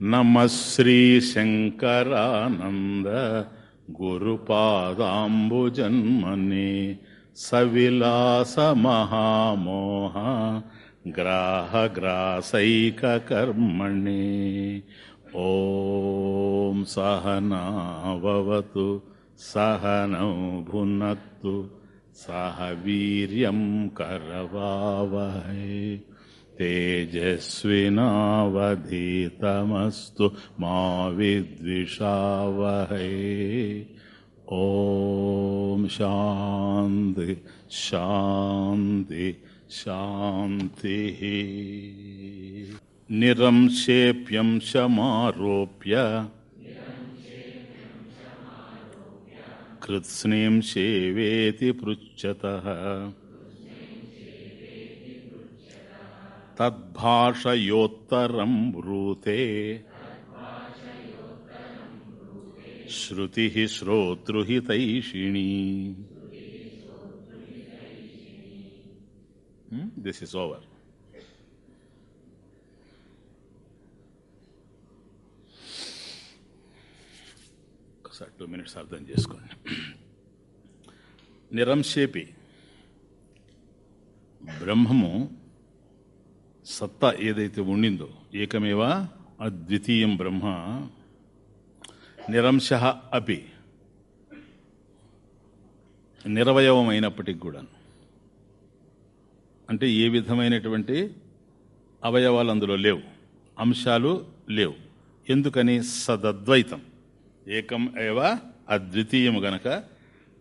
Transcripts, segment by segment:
నమ శ్రీ శంకరానంద గురుపాదాంబుజన్మని సవిలాస మహామోహ గ్రాహ గ్రాసైక కర్మణి ఓం సహనావతు సహనౌ భునత్తు సహ వీర్యం కరవావహే. तेजस्विनावधीतमस्तु मा विद्विषावहै ॐ शान्ति शान्ति शान्तिः निरंशेप्यं शमारोप्य कृत्स्नीं सेवेति पृच्छतः तद्भाषयोत्तरं ब्रूते श्रुतिः श्रोतृहितैषिणी దిస్ ఇస్ ఓవర్ ఒకసారి టూ మినిట్స్ అర్థం చేసుకోండి నిరంశేపి బ్రహ్మము సత్తా ఏదైతే ఉండిందో ఏకమేవా? అద్వితీయం బ్రహ్మ. నిరంశ అపి. నిరవయవమైనప్పటికి కూడా అంటే ఏ విధమైనటువంటి అవయవాలు అందులో లేవు. అంశాలు లేవు. ఎందుకని? సదద్వైతం. ఏకం ఏవ? అద్వితీయము గనక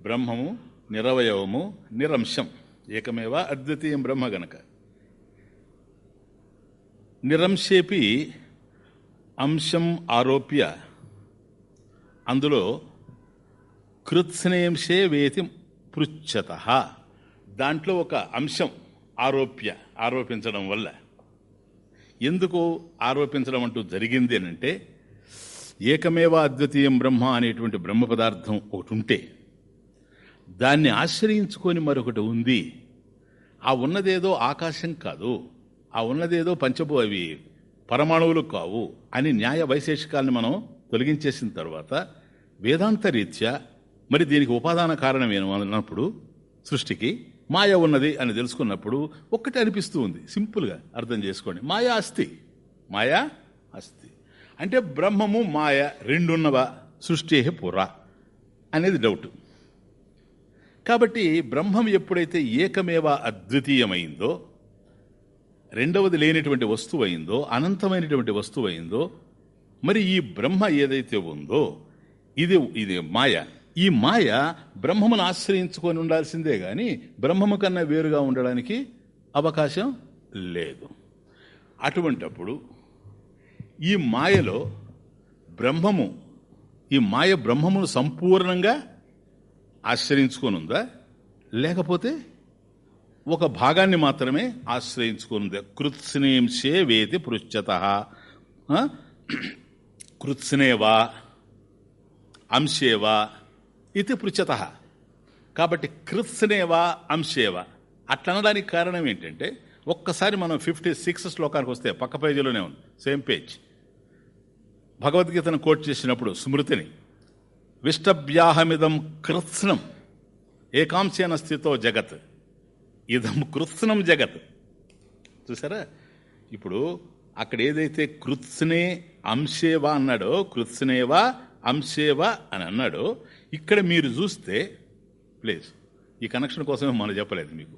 బ్రహ్మము నిరవయవము నిరంశం. ఏకమేవ? అద్వితీయం బ్రహ్మ గనక. నిరంశేపి అంశం ఆరోప్య. అందులో కృత్స్నేంశే వేతి పృచ్ఛత. దాంట్లో ఒక అంశం ఆరోప్య ఆరోపించడం వల్ల. ఎందుకు ఆరోపించడం అంటూ జరిగింది అంటే ఏకమేవ అద్వితీయం బ్రహ్మ అనేటువంటి బ్రహ్మ పదార్థం ఒకటి ఉంటే దాన్ని ఆశ్రయించుకొని మరొకటి ఉంది. ఆ ఉన్నదేదో ఆకాశం కాదు. ఆ ఉన్నదేదో పంచభూ అవి పరమాణువులు కావు అని న్యాయ వైశేషికాలను మనం తొలగించేసిన తర్వాత వేదాంత రీత్యా మరి దీనికి ఉపాదాన కారణం అన్నప్పుడు సృష్టికి మాయ ఉన్నది అని తెలుసుకున్నప్పుడు ఒక్కటి అనిపిస్తూ ఉంది. సింపుల్గా అర్థం చేసుకోండి. మాయా అస్థి. మాయా అస్థి. అంటే బ్రహ్మము మాయ రెండున్నవా సృష్టి పురా అనేది డౌట్. కాబట్టి బ్రహ్మం ఎప్పుడైతే ఏకమేవా అద్వితీయమైందో రెండవది లేనిటువంటి వస్తువు అయిందో అనంతమైనటువంటి వస్తువు అయిందో మరి ఈ బ్రహ్మ ఏదైతే ఉందో ఇది ఇది మాయ. ఈ మాయ బ్రహ్మమును ఆశ్రయించుకొని ఉండాల్సిందే గాని బ్రహ్మము కన్నా వేరుగా ఉండడానికి అవకాశం లేదు. అటువంటప్పుడు ఈ మాయలో బ్రహ్మము ఈ మాయ బ్రహ్మమును సంపూర్ణంగా ఆశ్రయించుకొని ఉందా? లేకపోతే ఒక భాగాన్ని మాత్రమే ఆశ్రయించుకున్నది. కృత్స్నేంశే వేతి పృచ్చత కృత్స్నేవా అంశేవా ఇది పృచ్చత కాబట్టి కృత్స్నేవా అంశేవా అట్లనడానికి కారణం ఏంటంటే ఒక్కసారి మనం ఫిఫ్టీ సిక్స్ శ్లోకానికి వస్తే పక్క పేజీలోనే ఉంది సేమ్ పేజ్. భగవద్గీతను కోట్ చేసినప్పుడు స్మృతిని విష్టభ్యాహమిదం కృత్స్నం ఏకాంశేన స్థితో జగత్. ఇదం కృత్స్నం జగత్. చూసారా? ఇప్పుడు అక్కడ ఏదైతే కృత్స్నే అంశేవా అన్నాడో కృత్స్నేవా అంశేవా అని అన్నాడో ఇక్కడ మీరు చూస్తే ప్లీజ్ ఈ కనెక్షన్ కోసమే మనం చెప్పలేదు మీకు.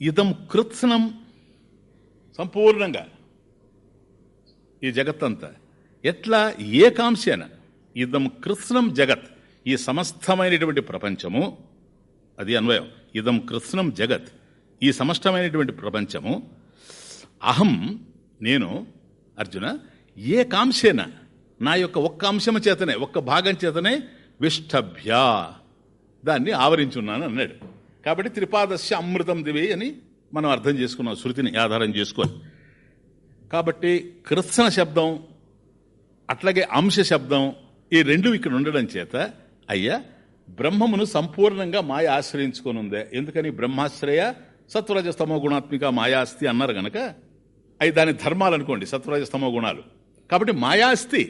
ఇదం కృత్స్నం సంపూర్ణంగా ఈ జగత్తంతా. ఎట్లా? ఏకాంశేన. ఇదం కృత్స్నం జగత్. ఈ సమస్తమైనటువంటి ప్రపంచము అది అన్వయం. ఇదం కృత్స్నం జగత్. ఈ సమష్టమైనటువంటి ప్రపంచము. అహం నేను అర్జున ఏ కాంశేన? నా యొక్క ఒక్క అంశము చేతనే ఒక్క భాగం చేతనే విష్టభ్య. దాన్ని ఆవరించున్నాను అన్నాడు. కాబట్టి త్రిపాదస్య అమృతం దివి అని మనం అర్థం చేసుకున్నాం శృతిని ఆధారం చేసుకొని. కాబట్టి కృత్సన శబ్దం అట్లాగే అంశ శబ్దం ఈ రెండు ఇక్కడ ఉండడం చేత అయ్యా బ్రహ్మమును సంపూర్ణంగా మాయ ఆశ్రయించుకొని ఉందే ఎందుకని? బ్రహ్మాశ్రయ సత్వరజస్తమో గుణాత్మిక మాయాస్తి అన్నారు గనక అవి దాని ధర్మాలు అనుకోండి సత్వరజస్తమో గుణాలు. కాబట్టి మాయాస్తి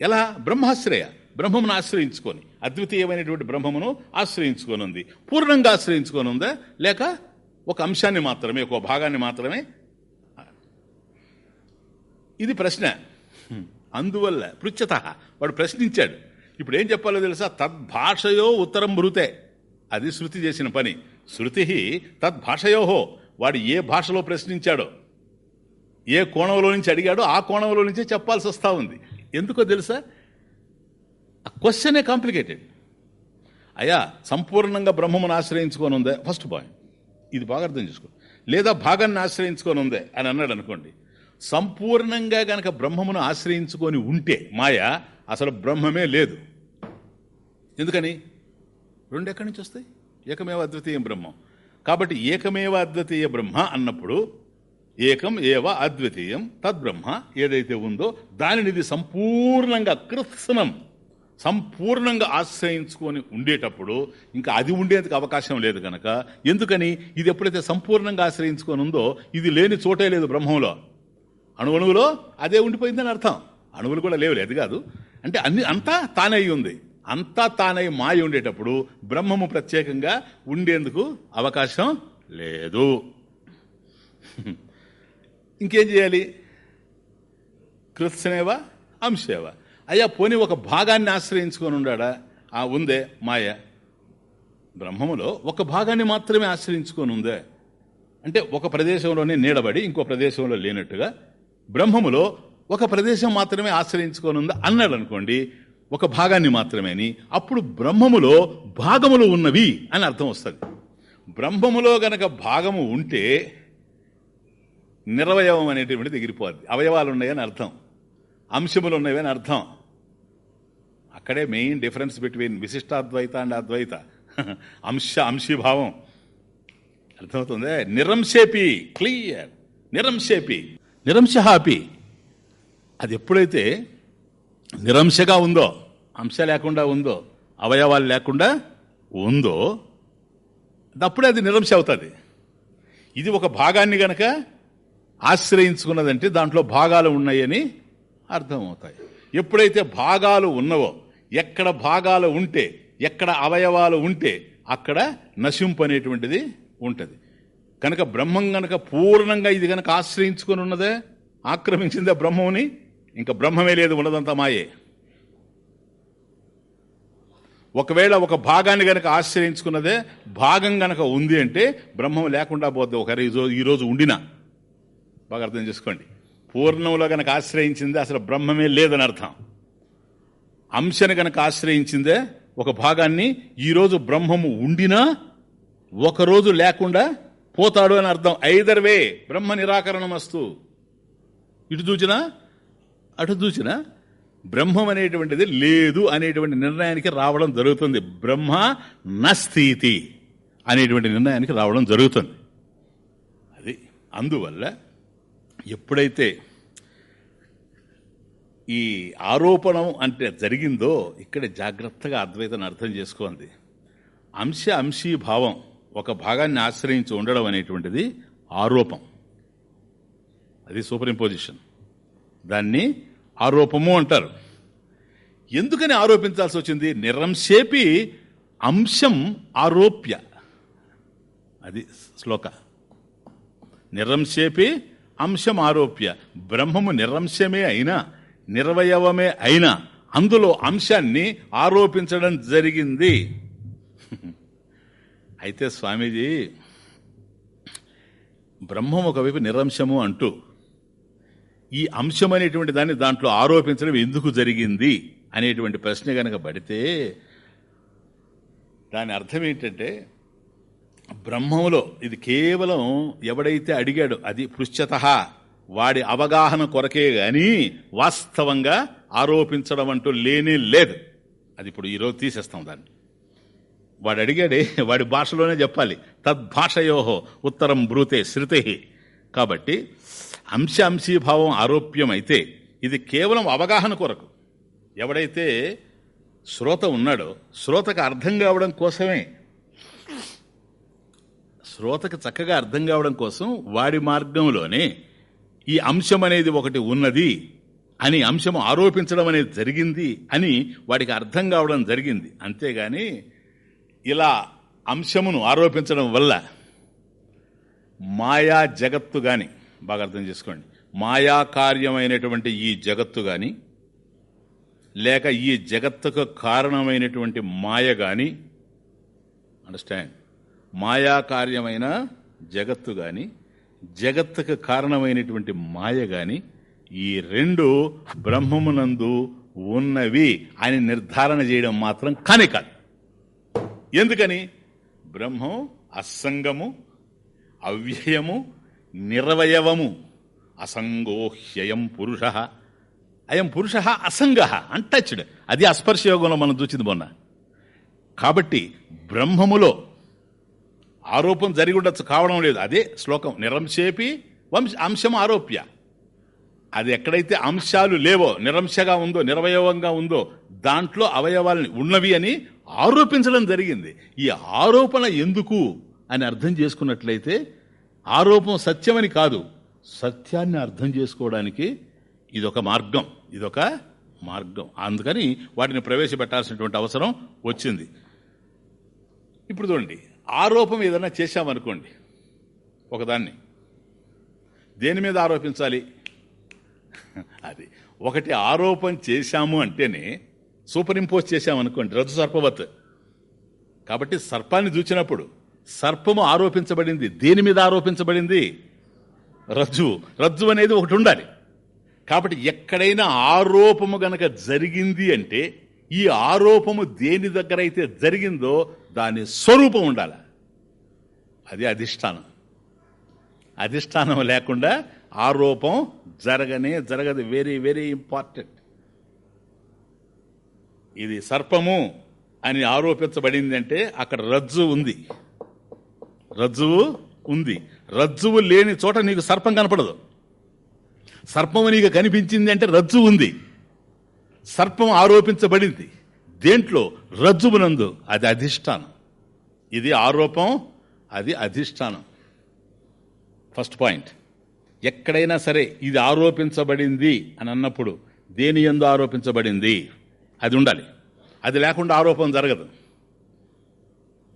ఎలా? బ్రహ్మాశ్రయ బ్రహ్మమును ఆశ్రయించుకొని అద్వితీయమైనటువంటి బ్రహ్మమును ఆశ్రయించుకొని ఉంది పూర్ణంగా ఆశ్రయించుకొని ఉందా లేక ఒక అంశాన్ని మాత్రమే ఒక భాగాన్ని మాత్రమే? ఇది ప్రశ్న. అందువల్ల పృచ్చత వాడు ప్రశ్నించాడు. ఇప్పుడు ఏం చెప్పాలో తెలుసా? తద్భాషయో ఉత్తరం భృతే అది శృతి చేసిన పని. శృతి తద్భాషయోహో. వాడు ఏ భాషలో ప్రశ్నించాడో ఏ కోణంలో నుంచి అడిగాడో ఆ కోణంలో నుంచే చెప్పాల్సి వస్తూ ఉంది. ఎందుకో తెలుసా? ఆ క్వశ్చనే కాంప్లికేటెడ్. అయ్యా సంపూర్ణంగా బ్రహ్మమును ఆశ్రయించుకొని ఉందే ఫస్ట్ పాయింట్. ఇది బాగా అర్థం చేసుకో. లేదా భాగాన్ని ఆశ్రయించుకొని ఉందే అని అన్నాడు అనుకోండి సంపూర్ణంగా గనక బ్రహ్మమును ఆశ్రయించుకొని ఉంటే మాయ అసలు బ్రహ్మమే లేదు. ఎందుకని? రెండు ఎక్కడి నుంచి వస్తాయి? ఏకమేవ అద్వితీయం బ్రహ్మం. కాబట్టి ఏకమేవ అద్వితీయ బ్రహ్మ అన్నప్పుడు ఏకం ఏవ అద్వితీయం తద్బ్రహ్మ ఏదైతే ఉందో దానినిది సంపూర్ణంగా కృత్సనం సంపూర్ణంగా ఆశ్రయించుకొని ఉండేటప్పుడు ఇంకా అది ఉండేందుకు అవకాశం లేదు కనుక ఎందుకని? ఇది ఎప్పుడైతే సంపూర్ణంగా ఆశ్రయించుకొని ఉందో ఇది లేని చోటే లేదు బ్రహ్మంలో. అణువణువులో అదే ఉండిపోయిందని అర్థం. అణువులు కూడా లేవు లేదు కాదు. అంటే అన్ని అంతా తానే ఉంది అంతా తానై మాయ ఉండేటప్పుడు బ్రహ్మము ప్రత్యేకంగా ఉండేందుకు అవకాశం లేదు. ఇంకేం చేయాలి? కృత్సనేవ అంశేవ. అయ్యా పోని ఒక భాగాన్ని ఆశ్రయించుకొని ఉండాడా? ఆ ఉందే మాయ. బ్రహ్మములో ఒక భాగాన్ని మాత్రమే ఆశ్రయించుకొని ఉందే. అంటే ఒక ప్రదేశంలోనే నీడబడి ఇంకో ప్రదేశంలో లేనట్టుగా బ్రహ్మములో ఒక ప్రదేశం మాత్రమే ఆశ్రయించుకొని అన్నాడు అనుకోండి ఒక భాగాన్ని మాత్రమేని అప్పుడు బ్రహ్మములో భాగములు ఉన్నవి అని అర్థం వస్తుంది. బ్రహ్మములో గనక భాగము ఉంటే నిరవయవం అనేటువంటిది ఎగిరిపోద్ది. అవయవాలు ఉన్నాయని అర్థం. అంశములు ఉన్నవని అర్థం. అక్కడే main difference between Vishishtadvaita and Advaita. అంశ అంశీభావం. అర్థమవుతుంది? నిరంశేపి క్లియర్. నిరంశేపి. నిరంశహాపి. అది ఎప్పుడైతే నిరంశగా ఉందో అంశ లేకుండా ఉందో అవయవాలు లేకుండా ఉందో అప్పుడే అది నిరంశ అవుతుంది. ఇది ఒక భాగాన్ని గనక ఆశ్రయించుకున్నదంటే దాంట్లో భాగాలు ఉన్నాయని అర్థమవుతాయి. ఎప్పుడైతే భాగాలు ఉన్నవో ఎక్కడ భాగాలు ఉంటే ఎక్కడ అవయవాలు ఉంటే అక్కడ నశింపు అనేటువంటిది ఉంటుంది. కనుక బ్రహ్మం గనక పూర్ణంగా ఇది గనక ఆశ్రయించుకొని ఉన్నదే ఆక్రమించిందే బ్రహ్మముని ఇంకా బ్రహ్మమే లేదు ఉన్నదంతా మాయే. ఒకవేళ ఒక భాగాన్ని గనక ఆశ్రయించుకున్నదే భాగం గనక ఉంది అంటే బ్రహ్మం లేకుండా పోద్ది. ఒక ఈరోజు ఉండినా. బాగా అర్థం చేసుకోండి. పూర్ణంలో గనక ఆశ్రయించిందే అసలు బ్రహ్మమే లేదని అర్థం. అంశను గనక ఆశ్రయించిందే ఒక భాగాన్ని ఈరోజు బ్రహ్మము ఉండినా ఒకరోజు లేకుండా పోతాడు అని అర్థం. ఐదర్ వే బ్రహ్మ నిరాకరణమస్తు. ఇటు చూచినా అటు చూసిన బ్రహ్మం అనేటువంటిది లేదు అనేటువంటి నిర్ణయానికి రావడం జరుగుతుంది. బ్రహ్మ నస్థితి అనేటువంటి నిర్ణయానికి రావడం జరుగుతుంది. అది అందువల్ల ఎప్పుడైతే ఈ ఆరోపణం అంటే జరిగిందో ఇక్కడ జాగ్రత్తగా అద్వైతాన్ని అర్థం చేసుకోండి. అంశ అంశీభావం ఒక భాగాన్ని ఆశ్రయించి ఉండడం అనేటువంటిది ఆరోపం. అది సూపర్ ఇంపోజిషన్. దాన్ని ఆరోపము అంటారు. ఎందుకని ఆరోపించాల్సి వచ్చింది నిరంశేపి అంశం ఆరోప్య. అది శ్లోక. నిరంశేపి అంశం ఆరోప్య. బ్రహ్మము నిరంశమే అయినా నిర్వయవమే అయినా అందులో అంశాన్ని ఆరోపించడం జరిగింది. అయితే స్వామీజీ బ్రహ్మం ఒకవైపు నిరంశము అంటూ ఈ అంశం అనేటువంటి దాన్ని దాంట్లో ఆరోపించడం ఎందుకు జరిగింది అనేటువంటి ప్రశ్న కనుక పడితే దాని అర్థం ఏంటంటే బ్రహ్మంలో ఇది కేవలం ఎవడైతే అడిగాడో అది పృశ్చత వాడి అవగాహన కొరకే గాని వాస్తవంగా ఆరోపించడం అంటూ లేనే లేదు. అది ఇప్పుడు ఈరోజు తీసేస్తాం దాన్ని. వాడు అడిగాడే వాడి భాషలోనే చెప్పాలి. తద్భాషయోహో ఉత్తరం బ్రూతే శృతి. కాబట్టి అంశాంశీభావం ఆరోప్యమైతే ఇది కేవలం అవగాహన కొరకు. ఎవడైతే శ్రోత ఉన్నాడో శ్రోతకు అర్థం కావడం కోసమే. శ్రోతకు చక్కగా అర్థం కావడం కోసం వాడి మార్గంలోనే ఈ అంశం అనేది ఒకటి ఉన్నది అని అంశం ఆరోపించడం అనేది జరిగింది అని వాడికి అర్థం కావడం జరిగింది. అంతేగాని ఇలా అంశమును ఆరోపించడం వల్ల మాయా జగత్తు కానీ బాగా అర్థం చేసుకోండి. మాయా కార్యమైనటువంటి ఈ జగత్తు గాని లేక ఈ జగత్తుకు కారణమైనటువంటి మాయ గాని అండర్స్టాండ్ మాయా కార్యమైన జగత్తు గాని జగత్తుకు కారణమైనటువంటి మాయ గాని ఈ రెండు బ్రహ్మమునందు ఉన్నవి అని నిర్ధారణ చేయడం మాత్రం కానే కాదు. ఎందుకని? బ్రహ్మం అసంగము అవ్యయము నిర్వయవము. అసంగోహ్యయం పురుష. అయం పురుష అసంగ. అంటచ్డ్ అది అస్పర్శయోగంలో మనం చూసింది మొన్న. కాబట్టి బ్రహ్మములో ఆరోపం జరిగి ఉండొచ్చు కావడం లేదు. అదే శ్లోకం. నిరంశేపి వంశ అంశం ఆరోప్య. అది ఎక్కడైతే అంశాలు లేవో నిరంశగా ఉందో నిర్వయవంగా ఉందో దాంట్లో అవయవాలని ఉన్నవి అని ఆరోపించడం జరిగింది. ఈ ఆరోపణ ఎందుకు అని అర్థం చేసుకున్నట్లయితే ఆరోపం సత్యమని కాదు. సత్యాన్ని అర్థం చేసుకోవడానికి ఇదొక మార్గం. ఇదొక మార్గం. అందుకని వాటిని ప్రవేశపెట్టాల్సినటువంటి అవసరం వచ్చింది. ఇప్పుడు చూడండి. ఆరోపం ఏదైనా చేశామనుకోండి. ఒకదాన్ని. దేని మీద ఆరోపించాలి? అది. ఒకటి ఆరోపణ చేశాము అంటేనే సూపర్ ఇంపోజ్ చేశామనుకోండి. రద్దు సర్పవత్. కాబట్టి సర్పాన్ని చూచినప్పుడు సర్పము ఆరోపించబడింది. దేని మీద ఆరోపించబడింది? రజ్జు రజ్జు అనేది ఒకటి ఉండాలి. కాబట్టి ఎక్కడైనా ఆరోపము గనక జరిగింది అంటే ఈ ఆరోపము దేని దగ్గర అయితే జరిగిందో దాని స్వరూపం ఉండాలి. అది అధిష్టానం. అధిష్టానం లేకుండా ఆరోపం జరగనే జరగదు. వెరీ వెరీ ఇంపార్టెంట్ ఇది సర్పము అని ఆరోపించబడింది అంటే అక్కడ రజ్జు ఉంది. రజ్జువు ఉంది. రజ్జువు లేని చోట నీకు సర్పం కనపడదు. సర్పము నీకు కనిపించింది అంటే రజ్జు ఉంది. సర్పం ఆరోపించబడింది. దేంట్లో? రజ్జువునందు. అది అధిష్టానం. ఇది ఆరోపం అది అధిష్టానం. First point. ఎక్కడైనా సరే ఇది ఆరోపించబడింది అని అన్నప్పుడు దేని ఎందు ఆరోపించబడింది? అది ఉండాలి. అది లేకుండా ఆరోపణ జరగదు.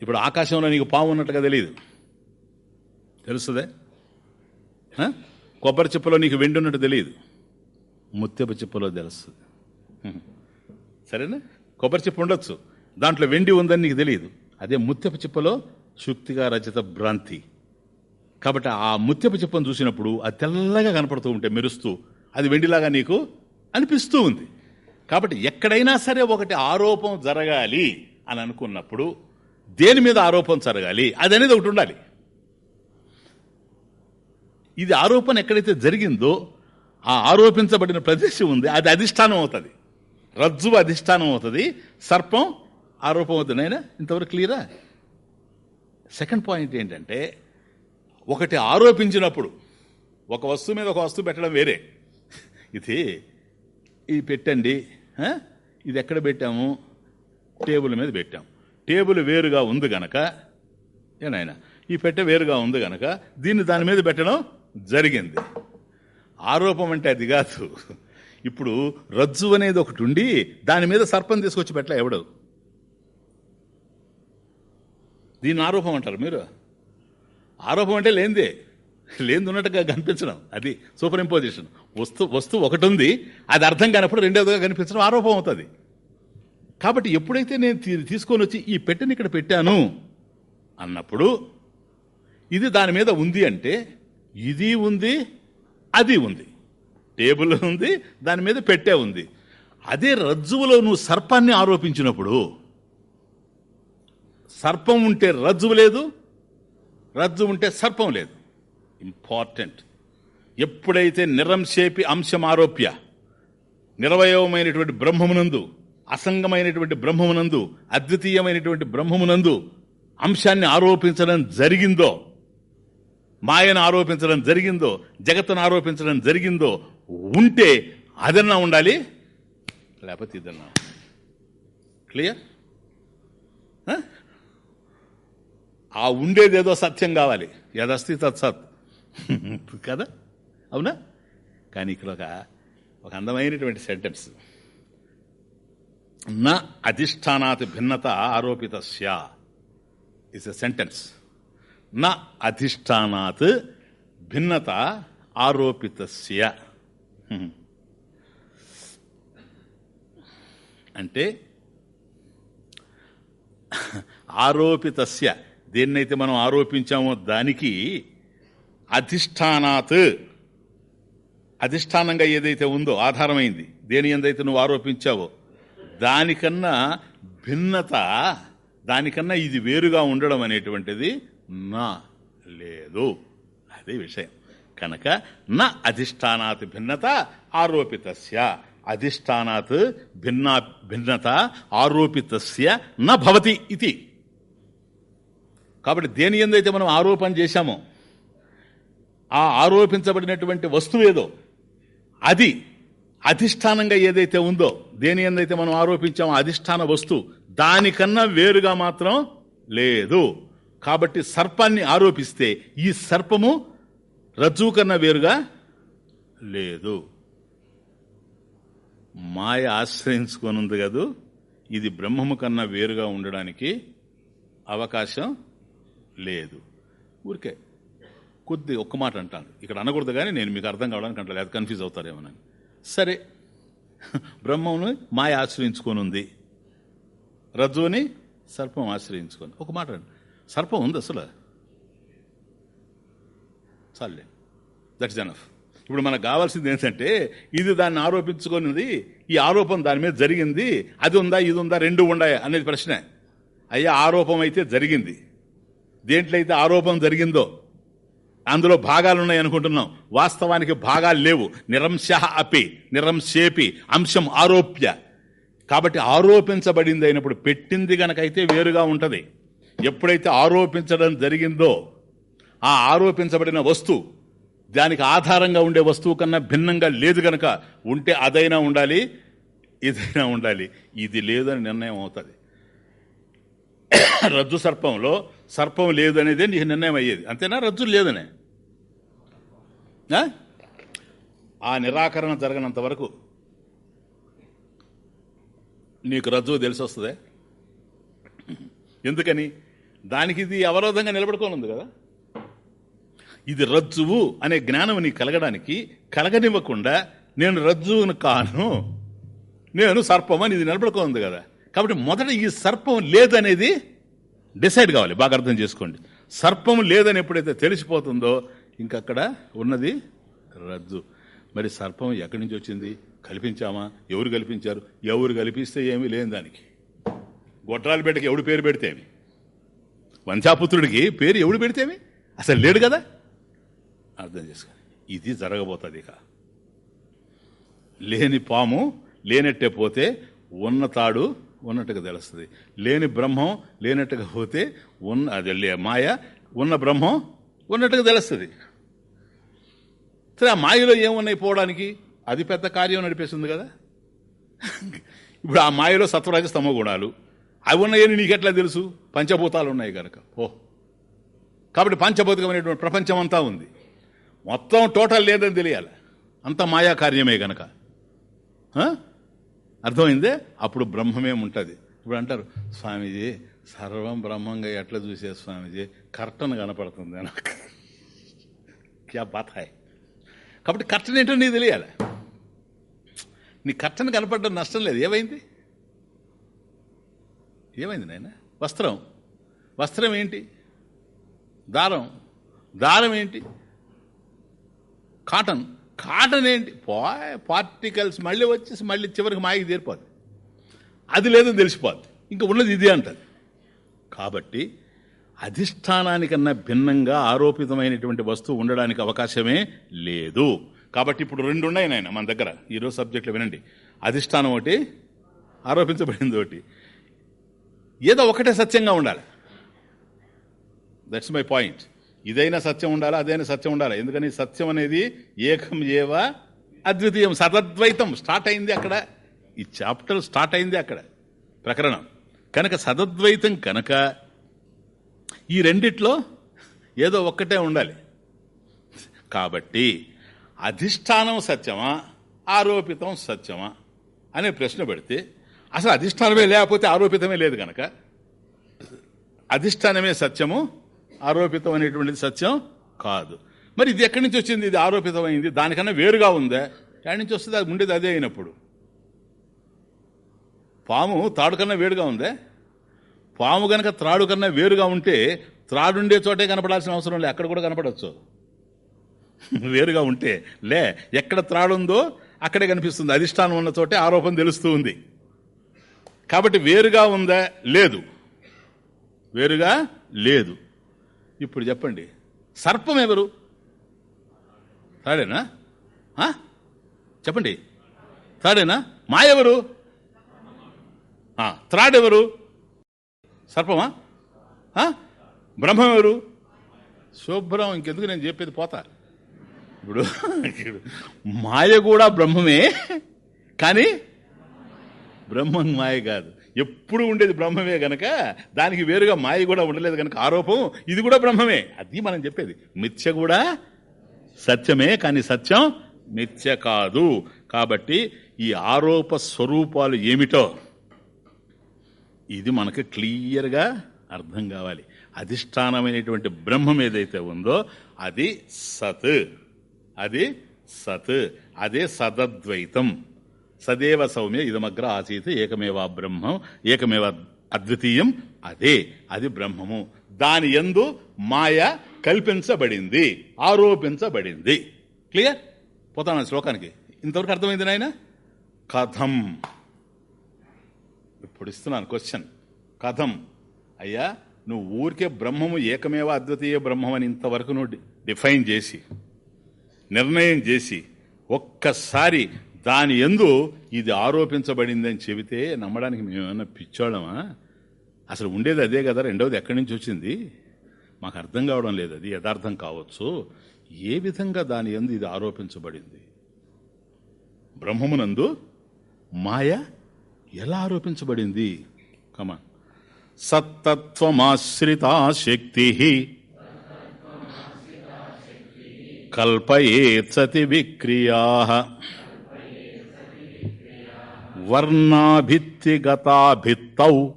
ఇప్పుడు ఆకాశంలో నీకు పాము ఉన్నట్టుగా తెలియదు తెలుస్తుందే కొబ్బరి చిప్పలో నీకు వెండి ఉన్నట్టు తెలియదు. ముత్యపు చిప్పలో తెలుస్తుంది సరేనా? కొబ్బరి చిప్ప ఉండొచ్చు. దాంట్లో వెండి ఉందని నీకు తెలియదు. అదే ముత్యపు చిప్పలో శుక్తిగా రచిత భ్రాంతి. కాబట్టి ఆ ముత్యపు చిప్పను చూసినప్పుడు అది తెల్లగా కనపడుతూ ఉంటే మెరుస్తూ అది వెండిలాగా నీకు అనిపిస్తూ ఉంది. కాబట్టి ఎక్కడైనా సరే ఒకటి ఆరోపం జరగాలి అని అనుకున్నప్పుడు దేని మీద ఆరోపం జరగాలి? అది అనేది ఒకటి ఉండాలి. ఇది ఆరోపణ ఎక్కడైతే జరిగిందో ఆ ఆరోపించబడిన ప్రదేశం ఉంది అది అధిష్టానం అవుతుంది. రజ్జువు అధిష్టానం అవుతుంది సర్పం ఆరోపం అవుతుంది. అయినా ఇంతవరకు క్లియరా? సెకండ్ పాయింట్ ఏంటంటే ఒకటి ఆరోపించినప్పుడు ఒక వస్తువు మీద ఒక వస్తువు పెట్టడం వేరే. ఇది ఇది పెట్టండి ఇది ఎక్కడ పెట్టాము? టేబుల్ మీద పెట్టాం. టేబుల్ వేరుగా ఉంది గనక ఏనాయన ఈ పెట్టె వేరుగా ఉంది గనక దీన్ని దాని మీద పెట్టడం జరిగింది. ఆరోపం అంటే అది కాదు. ఇప్పుడు రజ్జు అనేది ఒకటి ఉండి దాని మీద సర్పం తీసుకొచ్చి పెట్టలే ఎవడు? దీన్ని ఆరోపం అంటారు మీరు? ఆరోపం అంటే లేనిదే. లేనిది ఉన్నట్టుగా కనిపించడం. అది సూపర్ ఇంపోజిషన్ వస్తు వస్తువు ఒకటి ఉంది అది అర్థం కానప్పుడు రెండోదిగా కనిపించడం ఆరోపం అవుతుంది. కాబట్టి ఎప్పుడైతే నేను తీ- తీసుకొని వచ్చి ఈ పెట్టెని ఇక్కడ పెట్టాను అన్నప్పుడు ఇది దాని మీద ఉంది అంటే ఇది ఉంది అది ఉంది. టేబుల్ ఉంది దాని మీద పెట్టే ఉంది. అదే రజ్జువులో నువ్వు సర్పాన్ని ఆరోపించినప్పుడు సర్పం ఉంటే రజ్జువు లేదు రజ్జు ఉంటే సర్పం లేదు. ఇంపార్టెంట్. ఎప్పుడైతే నిరంశేపి అంశం ఆరోప్య నిరవయవమైనటువంటి బ్రహ్మమునందు అసంగమైనటువంటి బ్రహ్మమునందు అద్వితీయమైనటువంటి బ్రహ్మమునందు అంశాన్ని ఆరోపించడం జరిగిందో మాయను ఆరోపించడం జరిగిందో జగత్తును ఆరోపించడం జరిగిందో ఉంటే అదన్నా ఉండాలి? లేకపోతే ఇదన్నా. క్లియర్ ఆ ఉండేదేదో సత్యం కావాలి. యదస్తి తత్సత్. కదా? అవునా? కానీ ఇక్కడ ఒక ఒక అందమైనటువంటి సెంటెన్స్ నా అధిష్టానాత్ భిన్నత ఆరోపిత ఇస్ ఎ సెంటెన్స్ నా అధిష్టానాత్ భిన్నత ఆరోపిత అంటే ఆరోపితస్య. దేన్నైతే మనం ఆరోపించామో దానికి అధిష్టానాత్. అధిష్టానంగా ఏదైతే ఉందో ఆధారమైంది. దేని ఎందైతే నువ్వు ఆరోపించావో దానికన్నా భిన్నత దానికన్నా ఇది వేరుగా ఉండడం అనేటువంటిది నా లేదు. అదే విషయం. కనుక నా అధిష్టానాత్ భిన్నత ఆరోపితస్య. అధిష్టానాత్ భిన్నా భిన్నత ఆరోపితస్య న భవతి ఇది. కాబట్టి దేని ఎందైతే మనం ఆరోపణ చేశామో ఆ ఆరోపించబడినటువంటి వస్తువు ఏదో అది అధిష్టానంగా ఏదైతే ఉందో దేని ఎందైతే మనం ఆరోపించామో అధిష్టాన వస్తువు దానికన్నా వేరుగా మాత్రం లేదు. కాబట్టి సర్పాన్ని ఆరోపిస్తే ఈ సర్పము రజ్జువు కన్నా వేరుగా లేదు. మాయ ఆశ్రయించుకొనుంది కదూ? ఇది బ్రహ్మము కన్నా వేరుగా ఉండడానికి అవకాశం లేదు. ఊరికే కొద్ది ఒక్క మాట అంటాను. ఇక్కడ అనకూడదు కానీ నేను మీకు అర్థం కావడానికి అంటే లేదు కన్ఫ్యూజ్ అవుతారేమోనని సరే. బ్రహ్మమును మాయ ఆశ్రయించుకొని ఉంది సర్పం ఆశ్రయించుకొని. ఒక మాట సర్పం ఉంది అసలు. చాలే దట్స్ ఎనఫ్. ఇప్పుడు మనకు కావాల్సింది ఏంటంటే ఇది దాన్ని ఆరోపించుకున్నది ఈ ఆరోపణ దాని మీద జరిగింది అది ఉందా ఇది ఉందా రెండు ఉన్నాయా అనేది ప్రశ్న. అయ్యా ఆరోపం అయితే జరిగింది. దేంట్లో అయితే ఆరోపణ జరిగిందో అందులో భాగాలు ఉన్నాయి అనుకుంటున్నాం. వాస్తవానికి భాగాలు లేవు. నిరంశ అపి నిరంశేపి అంశం ఆరోప్య. కాబట్టి ఆరోపించబడింది అయినప్పుడు పెట్టింది గనకైతే వేరుగా ఉంటుంది. ఎప్పుడైతే ఆరోపించడం జరిగిందో ఆ ఆరోపించబడిన వస్తువు దానికి ఆధారంగా ఉండే వస్తువు కన్నా భిన్నంగా లేదు గనక ఉంటే అదైనా ఉండాలి ఇదైనా ఉండాలి. ఇది లేదని నిర్ణయం అవుతుంది. రజ్జు సర్పంలో సర్పం లేదనేదే నీకు నిర్ణయం అయ్యేది. అంతేనా? రజ్జు లేదనే. ఆ? నిరాకరణ జరగనంత వరకు నీకు రజ్జువు తెలిసి వస్తుంది ఎందుకని? దానికి ఇది అవరోధంగా నిలబడుకోనుంది ఉంది కదా? ఇది రజ్జువు అనే జ్ఞానం నీ కలగడానికి కలగనివ్వకుండా నేను రజ్జువును కాను నేను సర్పం అని ఇది నిలబడుకోనుంది కదా. కాబట్టి మొదట ఈ సర్పం లేదనేది డిసైడ్ కావాలి బాగా అర్థం చేసుకోండి. సర్పం లేదని ఎప్పుడైతే తెలిసిపోతుందో ఇంకక్కడ ఉన్నది రజ్జు. మరి సర్పం ఎక్కడి నుంచి వచ్చింది? కల్పించామా? ఎవరు కల్పించారు? ఎవరు కల్పిస్తే ఏమీ లేని దానికి. గొడ్రాలు బిడ్డకి ఎవడు పేరు పెడితేమి వంశాపుత్రుడికి పేరు ఎవడు పెడితేమి? అసలు లేడు కదా? అర్థం చేసుకో. ఇది జరగబోతుంది ఇక. లేని పాము లేనట్టే పోతే ఉన్న తాడు ఉన్నట్టుగా తెలుస్తుంది. లేని బ్రహ్మం లేనట్టుగా పోతే ఉన్న అది మాయ ఉన్న బ్రహ్మం ఉన్నట్టుగా తెలుస్తుంది. సరే ఆ మాయలో ఏమున్నాయి పోవడానికి? అది పెద్ద కార్యం నడిపేస్తుంది కదా. ఇప్పుడు ఆ మాయలో సత్వరాజ స్తమ గుణాలు అవి ఉన్నాయని నీకెట్లా తెలుసు? పంచభూతాలు ఉన్నాయి కనుక ఓ. కాబట్టి పంచభౌతికమైనటువంటి ప్రపంచం అంతా ఉంది. మొత్తం టోటల్ లేదని తెలియాలి. అంత మాయా కార్యమే గనక. అర్థమైందే? అప్పుడు బ్రహ్మమే ఉంటుంది. ఇప్పుడు అంటారు స్వామీజీ సర్వం బ్రహ్మంగా ఎట్లా చూసే స్వామీజీ? కర్టన్ కనపడుతుంది క్యా హాయ్ కాబట్టి కర్టన్ ఏంటో నీకు తెలియాలి. నీ కర్టన్ కనపడడం నష్టం లేదు. ఏమైంది? ఏమైంది నాయన? వస్త్రం. వస్త్రం ఏంటి? దారం. దారం ఏంటి? కాటన్. కాటన్ ఏంటి? పార్టికల్స్ మళ్ళీ వచ్చేసి మళ్ళీ చివరికి మాయకి తీరిపోద్ది. అది లేదని తెలిసిపోద్ది. ఇంకా ఉన్నది ఇది అంటది. కాబట్టి అధిష్టానానికన్నా భిన్నంగా ఆరోపితమైనటువంటి వస్తువు ఉండడానికి అవకాశమే లేదు. కాబట్టి ఇప్పుడు రెండు ఉన్నాయి నాయన మన దగ్గర. ఈరోజు సబ్జెక్టులు వినండి. అధిష్టానం ఒకటి ఆరోపించబడింది ఒకటి. ఏదో ఒకటే సత్యంగా ఉండాలి. దట్స్ మై పాయింట్ ఇదైనా సత్యం ఉండాలా అదైనా సత్యం ఉండాలి? ఎందుకని సత్యం అనేది ఏకం ఏవ అద్వితీయం సదద్వైతం. స్టార్ట్ అయింది అక్కడ. ఈ చాప్టర్ స్టార్ట్ అయింది అక్కడ. ప్రకరణం. కనుక సదద్వైతం కనుక ఈ రెండిట్లో ఏదో ఒక్కటే ఉండాలి. కాబట్టి అధిష్టానం సత్యమా ఆరోపితం సత్యమా అనే ప్రశ్న పెడితే అసలు అధిష్టానమే లేకపోతే ఆరోపితమే లేదు కనుక అధిష్టానమే సత్యము ఆరోపితం అనేటువంటిది సత్యం కాదు. మరి ఇది ఎక్కడి నుంచి వచ్చింది? ఇది ఆరోపితమైంది. దానికన్నా వేరుగా ఉందా? ఎక్కడి నుంచి వస్తుంది అది ఉండేది అదే అయినప్పుడు. పాము తాడు కన్నా వేరుగా ఉందే? పాము గనక త్రాడు కన్నా వేరుగా ఉంటే త్రాడుండే చోటే కనపడాల్సిన అవసరం లే అక్కడ కూడా కనపడవచ్చు వేరుగా ఉంటే లే ఎక్కడ త్రాడుందో అక్కడే కనిపిస్తుంది. అధిష్టానం ఉన్న చోటే ఆరోపణ తెలుస్తూ ఉంది. కాబట్టి వేరుగా ఉందా? లేదు. వేరుగా? లేదు. ఇప్పుడు చెప్పండి. సర్పం ఎవరు? తాడేనా? చెప్పండి. తాడేనా? మా ఎవరు? త్రాడెవరు సర్పమా? బ్రహ్మం ఎవరు? శుభ్రం ఇంకెందుకు నేను చెప్పేది పోతా. ఇప్పుడు మాయ కూడా బ్రహ్మమే. కానీ బ్రహ్మం మాయ కాదు. ఎప్పుడు ఉండేది బ్రహ్మమే గనక దానికి వేరుగా మాయ కూడా ఉండలేదు కనుక ఆరోపం ఇది కూడా బ్రహ్మమే. అది మనం చెప్పేది. మిథ్య కూడా సత్యమే కానీ సత్యం మిథ్య కాదు. కాబట్టి ఈ ఆరోప స్వరూపాలు ఏమిటో ఇది మనకు క్లియర్గా అర్థం కావాలి. అధిష్టానమైనటువంటి బ్రహ్మం ఏదైతే ఉందో అది సత్. అది సత్. అదే సదద్వైతం. సదేవ సౌమ్య ఇదమగ్ర ఆసీత ఏకమేవా బ్రహ్మం ఏకమేవ అద్వితీయం అదే అది బ్రహ్మము. దాని ఎందు మాయ కల్పించబడింది ఆరోపించబడింది. క్లియర్ పోతాను శ్లోకానికి? ఇంతవరకు అర్థమైంది నాయన? కథం. ఇప్పుడు ఇస్తున్నాను క్వశ్చన్ కథం. అయ్యా నువ్వు ఊరికే బ్రహ్మము ఏకమేవ అద్వితీయ బ్రహ్మం అని ఇంతవరకు నువ్వు డిఫైన్ చేసి నిర్ణయం చేసి ఒక్కసారి దాని ఎందు ఇది ఆరోపించబడిందని చెబితే నమ్మడానికి మేమేమన్నా పిచ్చోళ్ళమా? అసలు ఉండేది అదే కదా రెండవది ఎక్కడి నుంచి వచ్చింది? మాకు అర్థం కావడం లేదు అది యథార్థం కావచ్చు. ఏ విధంగా దాని ఎందు ఇది ఆరోపించబడింది? బ్రహ్మమునందు మాయ ఎలా ఆరోపించబడింది? కమా సత్తత్వమాశ్రిత శక్తి కల్పయేత్సతి విక్రియా వర్ణాభిత్తిగతాభిత్తౌ.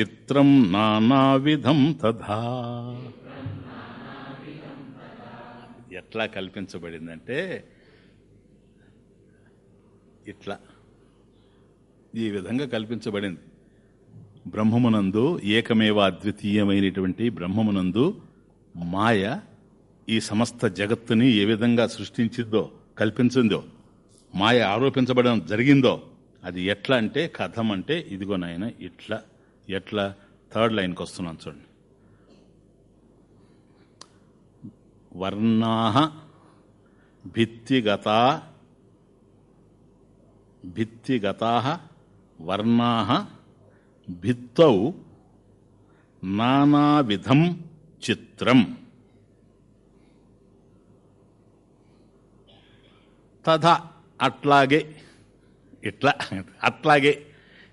చిత్రం నానావిధం తథా. ఎట్లా కల్పించబడిందంటే ఇట్లా ఈ విధంగా కల్పించబడింది. బ్రహ్మమునందు ఏకమేవ అద్వితీయమైనటువంటి బ్రహ్మమునందు మాయ ఈ సమస్త జగత్తుని ఏ విధంగా సృష్టించిందో కల్పించిందో మాయ ఆరోపించబడడం జరిగిందో అది ఎట్లా అంటే కథం అంటే ఇదిగో నాయన ఇట్లా ఎట్లా థర్డ్ లైన్కి వస్తున్నాను చూడండి. వర్ణా భిత్తిగత భిత్తిగతా వర్ణా భిత్తౌ నానావిధం చిత్రం. తథ అట్లాగే ఇట్లా అట్లాగే.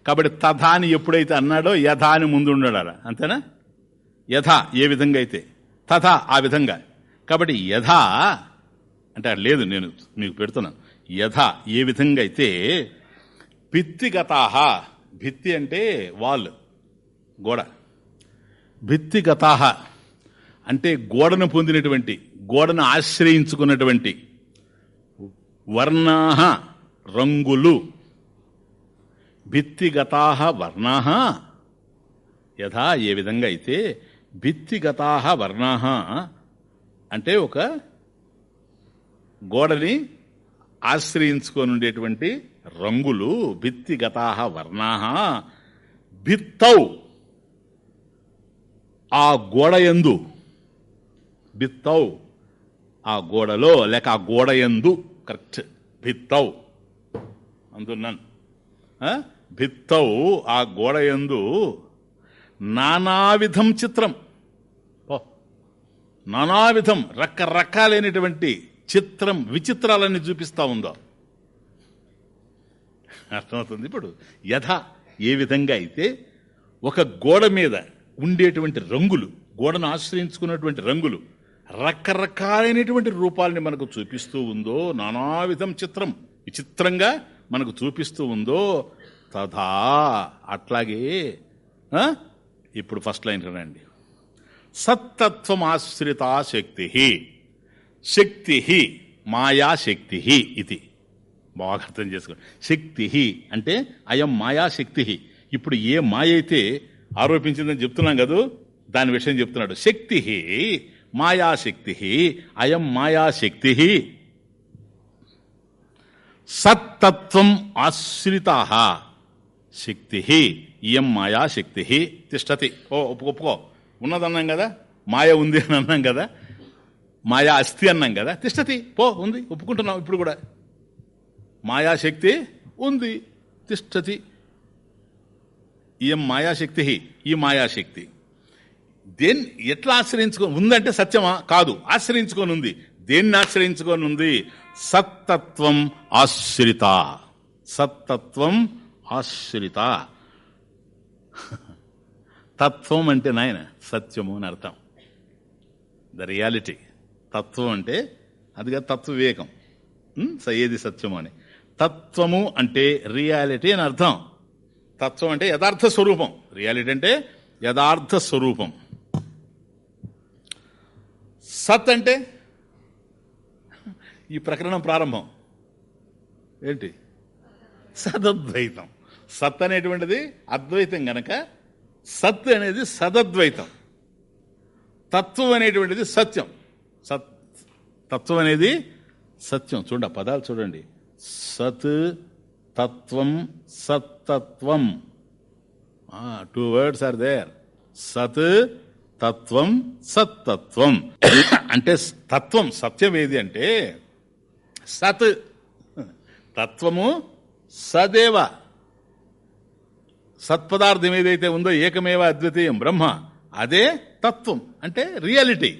కాబట్టి తథా అని ఎప్పుడైతే అన్నాడో యథాని ముందు ఉండడాల అంతేనా? యథా ఏ విధంగా అయితే. తథా ఆ విధంగా. కాబట్టి యథా అంటే లేదు నేను మీకు పెడుతున్నాను. యథా ఏ విధంగా అయితే భిత్తిగతాహ భిత్తి అంటే వాల్ గోడ. భిత్తిగతాహ అంటే గోడను పొందినటువంటి గోడను ఆశ్రయించుకున్నటువంటి వర్ణాహ రంగులు. భిత్తిగతాహ వర్ణాహ యథా ఏ విధంగా అయితే భిత్తిగతాహ వర్ణాహ అంటే ఒక గోడని ఆశ్రయించుకొని ఉండేటువంటి రంగులు భిత్తిగతాహ వర్ణాహ భిత్తౌ. ఆ గోడయందు. భిత్తౌ. ఆ గోడలో లేక ఆ గోడయందు కరెక్ట్. భిత్తౌ. అందున్నాను ఆ? భిత్తౌ ఆ గోడ ఎందు నానావిధం చిత్రం. ఓ నానావిధం రకరకాలైనటువంటి చిత్రం విచిత్రాలన్నీ చూపిస్తా ఉందో. అర్థమవుతుంది ఇప్పుడు. యథ ఏ విధంగా అయితే ఒక గోడ మీద ఉండేటువంటి రంగులు గోడను ఆశ్రయించుకున్నటువంటి రంగులు రకరకాలైనటువంటి రూపాలని మనకు చూపిస్తూ ఉందో నానావిధం చిత్రం విచిత్రంగా మనకు చూపిస్తూ ఉందో తథా అట్లాగే ఇప్పుడు ఫస్ట్ లైన్ రండి. సత్తత్వం ఆశ్రిత శక్తి శక్తి మాయాశక్తి ఇది. బాగా అర్థం చేసుకోండి. శక్తి అంటే అయం మాయాశక్తి ఇప్పుడు ఏ మాయ అయితే ఆరోపించిందని చెప్తున్నాం కదా? దాని విషయం చెప్తున్నాడు. శక్తి మాయాశక్తి అయం మాయాశక్తి. సత్తత్వం ఆశ్రిత. శక్తి ఇయం మాయాశక్తి. తిష్టతి. ఓ ఒప్పుకో ఉన్నదన్నాం కదా? మాయ ఉంది అని అన్నాం కదా? మాయా అస్థి అన్నాం కదా? తిష్టతి. పో ఉంది. ఒప్పుకుంటున్నాం ఇప్పుడు కూడా. మాయాశక్తి ఉంది. తిష్టతి. ఇయం మాయాశక్తి ఈ మాయాశక్తి. దేన్ని ఎట్లా ఆశ్రయించుకో ఉందంటే సత్యమా? కాదు. ఆశ్రయించుకొని ఉంది దేన్ని ఆశ్రయించుకొని ఉంది సత్తత్వం ఆశ్రిత. సత్తత్వం ఆశ్రిత. తత్వం అంటే నాయన సత్యము అని అర్థం. The reality. తత్వం అంటే అదిగా తత్వ వివేకం స ఏది సత్యము అని. తత్వము అంటే రియాలిటీ అని అర్థం. తత్వం అంటే యథార్థ స్వరూపం. రియాలిటీ అంటే యథార్థ స్వరూపం. సత్ అంటే? ఈ ప్రకరణం ప్రారంభం. ఏంటి? సదద్వైతం. సత్ అనేటువంటిది అద్వైతం గనక సత్ అనేది సదద్వైతం. తత్వం అనేటువంటిది సత్యం. సత్ తత్వం అనేది సత్యం. చూడండి పదాలు చూడండి. సత్ తత్వం సత్తత్వం. టూ వర్డ్స్ ఆర్ దేర్ సత్ తత్వం సత్తత్వం. అంటే తత్వం సత్యం ఏది అంటే సత్. తత్వము సదేవ. సత్పదార్థం ఏదైతే ఉందో ఏకమేవ అద్వితీయం బ్రహ్మ అదే తత్వం అంటే రియాలిటీ.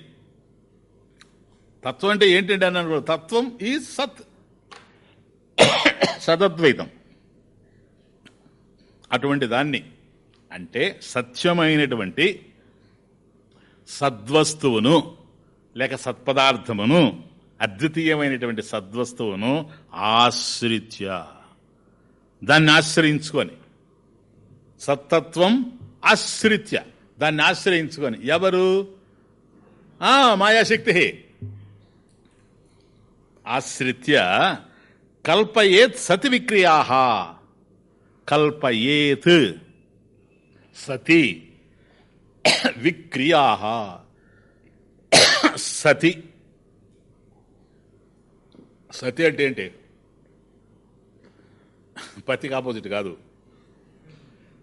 తత్వం అంటే ఏంటంటే అన్నాను తత్వం ఈ సత్. సదద్వైతం. అటువంటి దాన్ని అంటే సత్యమైనటువంటి సద్వస్తువును లేక సత్పదార్థమును అద్వితీయమైనటువంటి సద్వస్తువును ఆశ్రిత్య. దాన్ని ఆశ్రయించుకొని. సత్తత్వం ఆశ్రిత్య. దాన్ని ఆశ్రయించుకొని. ఎవరు? ఆ మాయాశక్తి. ఆశ్రిత్య కల్పయేత్ సతి విక్రియా కల్పయేత్ సతి విక్రియా సతి సతి అంటే ఏంటి? పతికి ఆపోజిట్ కాదు.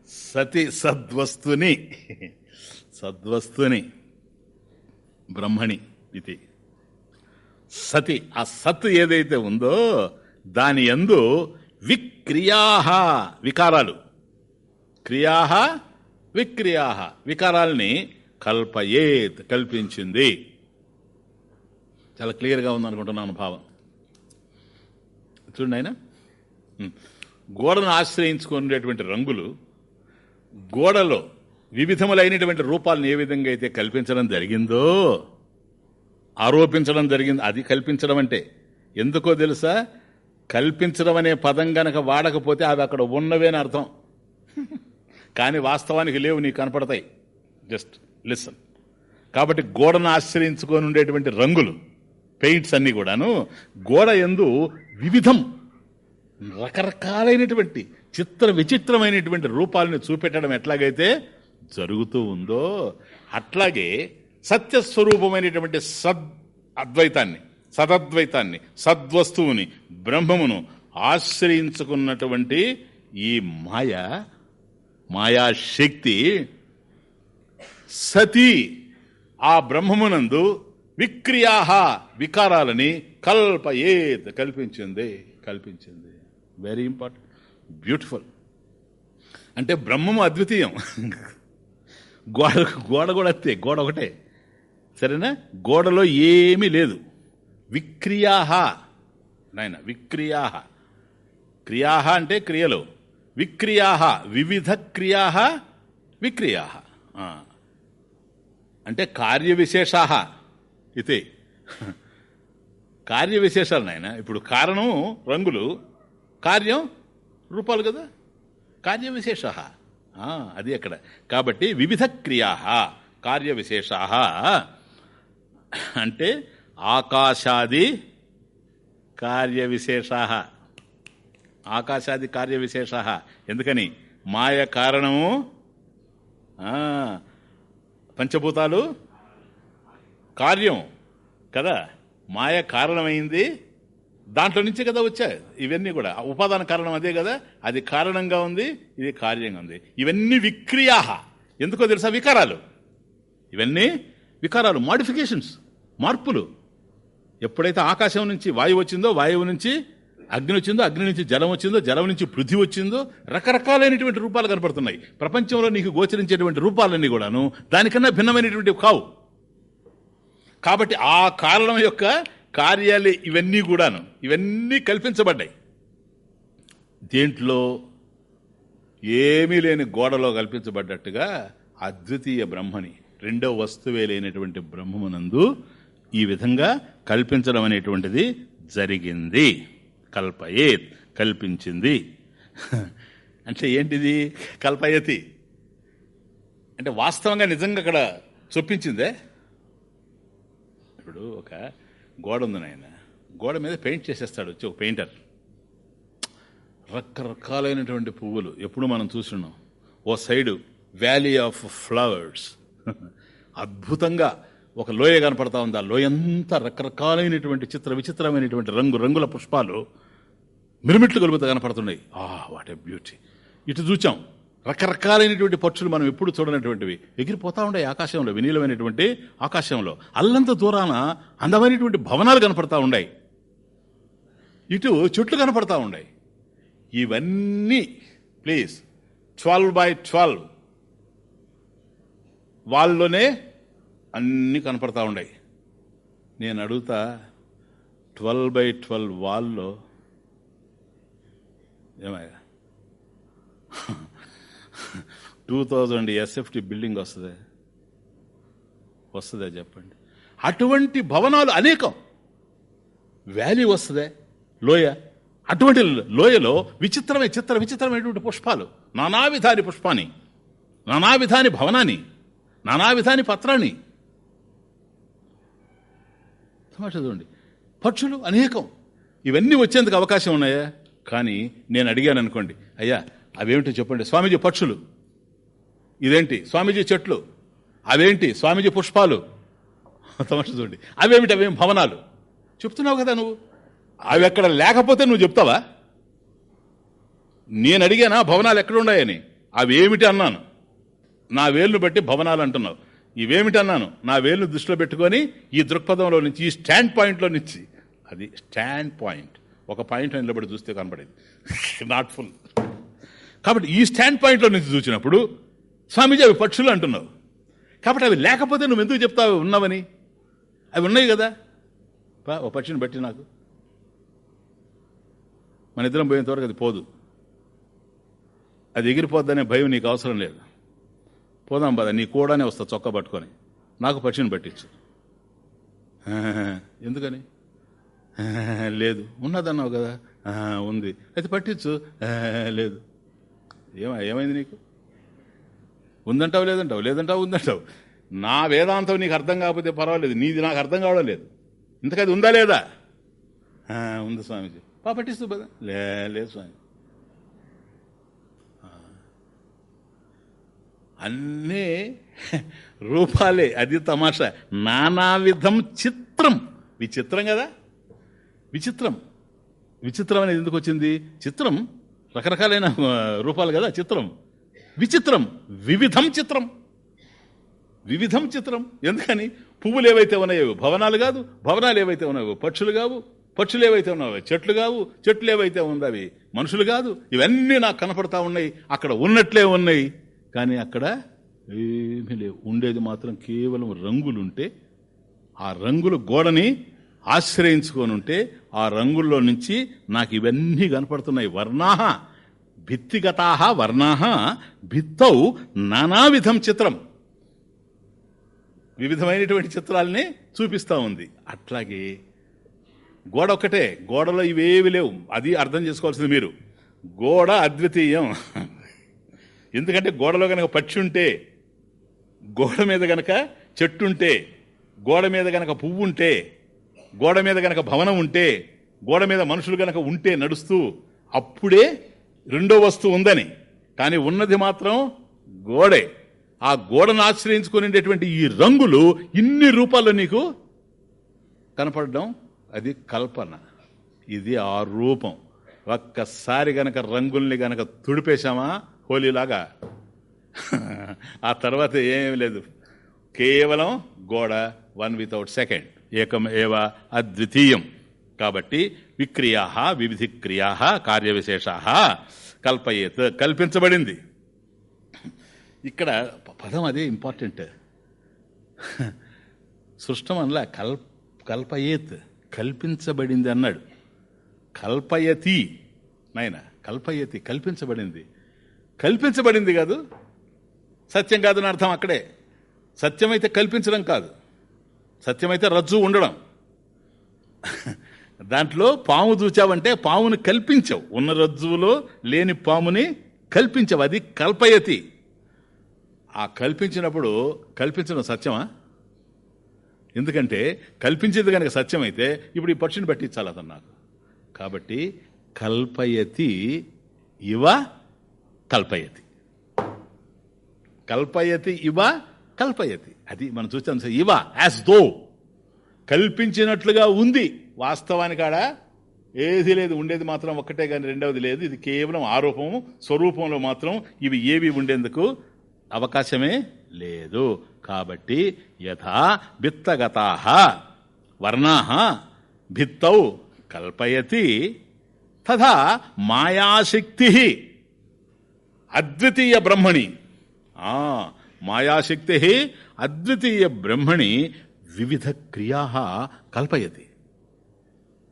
సతి సద్వస్తుని. సద్వస్తుని. బ్రహ్మణి ఇది. సతి ఆ సత్ ఏదైతే ఉందో దాని ఎందు విక్రియా వికారాలు. క్రియా విక్రియా వికారాల్ని కల్పయేత్ కల్పించింది. చాలా క్లియర్గా ఉందనుకుంటున్నాను భావం. చూడండి ఆయన. గోడను ఆశ్రయించుకునేటువంటి రంగులు గోడలో వివిధములైనటువంటి రూపాలను ఏ విధంగా అయితే కల్పించడం జరిగిందో ఆరోపించడం జరిగింది అది కల్పించడం అంటే ఎందుకో తెలుసా? కల్పించడం అనే పదం గనక వాడకపోతే అవి అక్కడ ఉన్నవే అని అర్థం. కానీ వాస్తవానికి లేవు నీకు కనపడతాయి. జస్ట్ లిసన్ కాబట్టి గోడను ఆశ్రయించుకొని ఉండేటువంటి రంగులు పెయింట్స్ అన్నీ కూడాను గోడ ఎందు వివిధం రకరకాలైనటువంటి చిత్ర విచిత్రమైనటువంటి రూపాలను చూపెట్టడం ఎట్లాగైతే జరుగుతూ ఉందో అట్లాగే సత్యస్వరూపమైనటువంటి సద్ అద్వైతాన్ని సదద్వైతాన్ని సద్వస్తువుని బ్రహ్మమును ఆశ్రయించుకున్నటువంటి ఈ మాయ మాయాశక్తి సతి ఆ బ్రహ్మమునందు విక్రియాహ వికారాలని కల్పయేత్ కల్పించింది కల్పించింది. వెరీ ఇంపార్టెంట్ బ్యూటిఫుల్ అంటే బ్రహ్మము అద్వితీయం. గోడ గోడ కూడా అంతే గోడ ఒకటే. సరేనా? గోడలో ఏమీ లేదు. విక్రియాహ. నాయన విక్రియాహ. క్రియాహ అంటే క్రియలు. విక్రియా వివిధ క్రియా విక్రియా అంటే కార్యవిశేషా ఇది. కార్యవిశేషాలు నాయన ఇప్పుడు కారణం రంగులు కార్యం రూపాలు కదా. కార్యవిశేష అది అక్కడ కాబట్టి వివిధ క్రియా కార్యవిశేషా అంటే ఆకాశాది కార్యవిశేషా ఆకాశాది కార్య విశేష ఎందుకని? మాయ కారణము పంచభూతాలు కార్యం కదా? మాయ కారణమైంది. దాంట్లో నుంచి కదా వచ్చాయి ఇవన్నీ కూడా. ఉపాదాన కారణం అదే కదా? అది కారణంగా ఉంది ఇది కార్యంగా ఉంది. ఇవన్నీ విక్రియా ఎందుకో తెలుసా? వికారాలు. ఇవన్నీ వికారాలు మాడిఫికేషన్స్ మార్పులు. ఎప్పుడైతే ఆకాశం నుంచి వాయువు వచ్చిందో వాయువు నుంచి అగ్ని వచ్చిందో అగ్ని నుంచి జలం వచ్చిందో జలం నుంచి పృథి వచ్చిందో రకరకాలైనటువంటి రూపాలు కనపడుతున్నాయి. ప్రపంచంలో నీకు గోచరించేటువంటి రూపాలన్నీ కూడాను దానికన్నా భిన్నమైనటువంటి కావు. కాబట్టి ఆ కారణం యొక్క కార్యాలే ఇవన్నీ కూడాను. ఇవన్నీ కల్పించబడ్డాయి. దేంట్లో ఏమీ లేని గోడలో కల్పించబడ్డట్టుగా అద్వితీయ బ్రహ్మని రెండో వస్తువే లేనటువంటి బ్రహ్మమునందు ఈ విధంగా కల్పించడం అనేటువంటిది జరిగింది. కల్పయేత్ కల్పించింది. అంటే ఏంటిది? కల్పయతి. అంటే వాస్తవంగా నిజంగా అక్కడ చొప్పించిందే ఇప్పుడు ఒక గోడ ఉంది నాయన. గోడ మీద పెయింట్ చేసేస్తాడు వచ్చి ఒక పెయింటర్. రకరకాలైనటువంటి పువ్వులు ఎప్పుడు మనం చూస్తున్నాం ఓ సైడు వ్యాలీ ఆఫ్ ఫ్లవర్స్. అద్భుతంగా ఒక లోయ కనపడతా ఉంది. ఆ లోయ అంతా రకరకాలైనటువంటి చిత్ర విచిత్రమైనటువంటి రంగు రంగుల పుష్పాలు మిరుమిట్లు గొలుపుతా కనపడుతున్నాయి. ఆ వాట్ ఏ బ్యూటీ ఇటు చూచాం. రకరకాలైనటువంటి పక్షులు మనం ఎప్పుడు చూడనటువంటివి. ఎగిరిపోతా ఉండే ఆకాశంలో వినీలమైనటువంటి ఆకాశంలో. అల్లంత దూరాన అందమైనటువంటి భవనాలు కనపడతా ఉన్నాయి ఇటు చెట్లు కనపడతా ఉన్నాయి ఇవన్నీ ప్లీజ్ ట్వెల్వ్ బై ట్వెల్వ్ వాళ్ళలోనే అన్నీ కనపడతా ఉన్నాయి నేను అడుగుతా ట్వెల్వ్ బై ట్వెల్వ్ వాల్లో ఏమయ్యా? టూ థౌజండ్ ఎస్ఎఫ్టి బిల్డింగ్ వస్తుంది. వస్తుందా చెప్పండి. అటువంటి భవనాలు అనేకం. వ్యాలీ వస్తుందే. లోయ. అటువంటి లోయలో విచిత్రమే చిత్ర విచిత్రమైనటువంటి పుష్పాలు. నానావిధాని పుష్పాన్ని. నానావిధాని భవనాన్ని. నానావిధాని పత్రాన్ని. తమాష చూడండి పక్షులు అనేకం. ఇవన్నీ వచ్చేందుకు అవకాశం ఉన్నాయా? కానీ నేను అడిగాను అనుకోండి. అయ్యా అవేమిటో చెప్పండి. స్వామీజీ పక్షులు. ఇదేంటి? స్వామీజీ చెట్లు. అవేంటి? స్వామీజీ పుష్పాలు. తమాషా చూడండి. అవేమిటి? అవేం భవనాలు. చెప్తున్నావు కదా నువ్వు. అవి ఎక్కడ లేకపోతే నువ్వు చెప్తావా? నేను అడిగానా? భవనాలు ఎక్కడ ఉన్నాయని. అవి ఏమిటి అన్నాను. నా వేలును బట్టి భవనాలు అంటున్నావు. ఇవేమిటి అన్నాను నా వేలు దృష్టిలో పెట్టుకొని ఈ దృక్పథంలో నుంచి ఈ స్టాండ్ పాయింట్లో నుంచి. అది స్టాండ్ పాయింట్. ఒక పాయింట్ నిలబడి చూస్తే కనపడేది నాట్ ఫుల్ కాబట్టి ఈ స్టాండ్ పాయింట్లో నుంచి చూసినప్పుడు స్వామీజీ అవి పక్షులు అంటున్నావు. కాబట్టి అవి లేకపోతే నువ్వు ఎందుకు చెప్తావు ఉన్నావని? అవి ఉన్నాయి కదా. పా ఓ పక్షిని బట్టి నాకు. మన ఇద్దరం పోయేంత వరకు అది పోదు. అది ఎగిరిపోద్దనే భయం నీకు అవసరం లేదు. పోదాం పద నీ కూడానే వస్తా చొక్కా పట్టుకొని. నాకు పక్షిని పట్టించు. ఎందుకని? లేదు. ఉన్నదన్నావు కదా? ఉంది. అయితే పట్టించు. లేదు. ఏమ ఏమైంది నీకు? ఉందంటావు లేదంటావు? లేదంటావు ఉందంటావు? నా వేదాంతం నీకు అర్థం కాకపోతే పర్వాలేదు. నీది నాకు అర్థం కావడం లేదు. ఇంతకది ఉందా లేదా? ఉంది స్వామీజీ. పా పట్టిస్తూ పద. లే లేదు స్వామి అన్నీ రూపాలే అది తమాషా. నానావిధం చిత్రం. విచిత్రం కదా? విచిత్రం. విచిత్రం అనేది ఎందుకు వచ్చింది? చిత్రం రకరకాలైన రూపాలు కదా చిత్రం. విచిత్రం వివిధం చిత్రం. వివిధం చిత్రం. ఎందుకని? పువ్వులు ఏవైతే ఉన్నాయో భవనాలు కాదు భవనాలు ఏవైతే ఉన్నాయో పక్షులు కావు పక్షులు ఏవైతే ఉన్నాయో చెట్లు కావు చెట్లు ఏవైతే ఉన్నవి మనుషులు కాదు ఇవన్నీ నాకు కనపడతా ఉన్నాయి అక్కడ ఉన్నట్లే ఉన్నాయి. కానీ అక్కడ ఏమీ లేవు. ఉండేది మాత్రం కేవలం రంగులుంటే ఆ రంగుల గోడని ఆశ్రయించుకొని ఉంటే ఆ రంగుల్లో నుంచి నాకు ఇవన్నీ కనపడుతున్నాయి. వర్ణాహ భిత్తిగతాహ వర్ణాహ భిత్తౌ నానావిధం చిత్రం. వివిధమైనటువంటి చిత్రాలని చూపిస్తూ ఉంది. అట్లాగే గోడ ఒక్కటే గోడలో ఇవేవి లేవు. అది అర్థం చేసుకోవాల్సింది మీరు. గోడ అద్వితీయం. ఎందుకంటే గోడలో కనుక పక్షి ఉంటే గోడ మీద గనక చెట్టు ఉంటే గోడ మీద గనక పువ్వు ఉంటే గోడ మీద గనక భవనం ఉంటే గోడ మీద మనుషులు గనక ఉంటే నడుస్తూ అప్పుడే రెండో వస్తువు ఉందని. కానీ ఉన్నది మాత్రం గోడే. ఆ గోడను ఆశ్రయించుకునేటటువంటి ఈ రంగులు ఇన్ని రూపాల్లో నీకు కనపడడం అది కల్పన. ఇది ఆ రూపం. ఒక్కసారి గనక రంగుల్ని గనక తుడిపేశామా హోలీలాగా ఆ తర్వాత ఏమీ లేదు. కేవలం గోడ వన్ వితౌట్ సెకండ్ ఏకం ఏవ అద్వితీయం. కాబట్టి విక్రియా వివిధి క్రియా కార్యవిశేషా కల్పయేత్ కల్పించబడింది. ఇక్కడ పదం అదే ఇంపార్టెంట్ సృష్టం అనలా కల్ కల్పయేత్ కల్పించబడింది అన్నాడు. కల్పయతి నాయన కల్పయతి కల్పించబడింది. కల్పించబడింది కాదు. సత్యం కాదని అర్థం అక్కడే. సత్యమైతే కల్పించడం కాదు. సత్యమైతే రజ్జు ఉండడం. దాంట్లో పాము చూచావంటే పాముని కల్పించవు. ఉన్న రజ్జువులో లేని పాముని కల్పించవు. అది కల్పయతి. ఆ కల్పించినప్పుడు కల్పించడం సత్యమా? ఎందుకంటే కల్పించేది కనుక సత్యమైతే ఇప్పుడు ఈ పక్షిని పట్టించాలి అతను నాకు. కాబట్టి కల్పయతి ఇవ కల్పయతి. కల్పయతి ఇవ? కల్పయతి. అది మనం చూస్తాం సార్ ఇవ యాజ్ దో కల్పించినట్లుగా ఉంది. వాస్తవానికి ఆడ ఏది లేదు ఉండేది మాత్రం ఒక్కటే కానీ రెండవది లేదు. ఇది కేవలం ఆరోపము స్వరూపంలో మాత్రం ఇవి ఏవి ఉండేందుకు అవకాశమే లేదు. కాబట్టి యథా విత్తగతా వర్ణా భిత్తౌ కల్పయతి తథా మాయాశక్తి. అద్వితీయ బ్రహ్మణి. ఆ మాయాశక్తి అద్వితీయ బ్రహ్మణి వివిధ క్రియా కల్పయతి.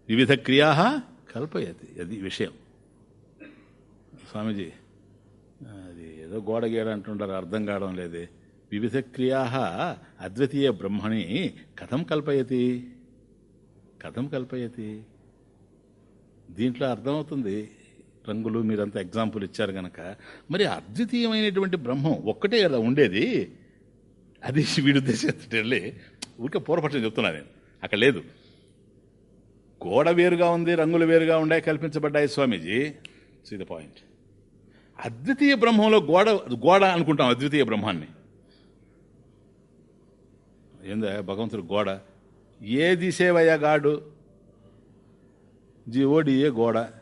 వివిధ క్రియా కల్పయతి అది విషయం. స్వామీజీ అది ఏదో గోడ గీడ అంటుంటారు అర్థం కావడం లేదే. వివిధ క్రియా అద్వితీయ బ్రహ్మణి కథం కల్పయతి. కథం కల్పయతి. దీంట్లో అర్థమవుతుంది రంగులు మీరంతా ఎగ్జాంపుల్ ఇచ్చారు కనుక మరి అద్వితీయమైనటువంటి బ్రహ్మం ఒక్కటే కదా ఉండేది? అది వీడు ఉద్దేశం ఊరికే పూర్వపక్షం చెప్తున్నా నేను. అక్కడ లేదు. గోడ వేరుగా ఉంది రంగులు వేరుగా ఉండే కల్పించబడ్డాయి స్వామీజీ. సీ ద పాయింట్ అద్వితీయ బ్రహ్మంలో గోడ గోడ అనుకుంటాం అద్వితీయ బ్రహ్మాన్ని. ఏందా భగవంతుడు గోడ? ఏ దిశేవయ్య గాడు? జీవోడియే గోడ.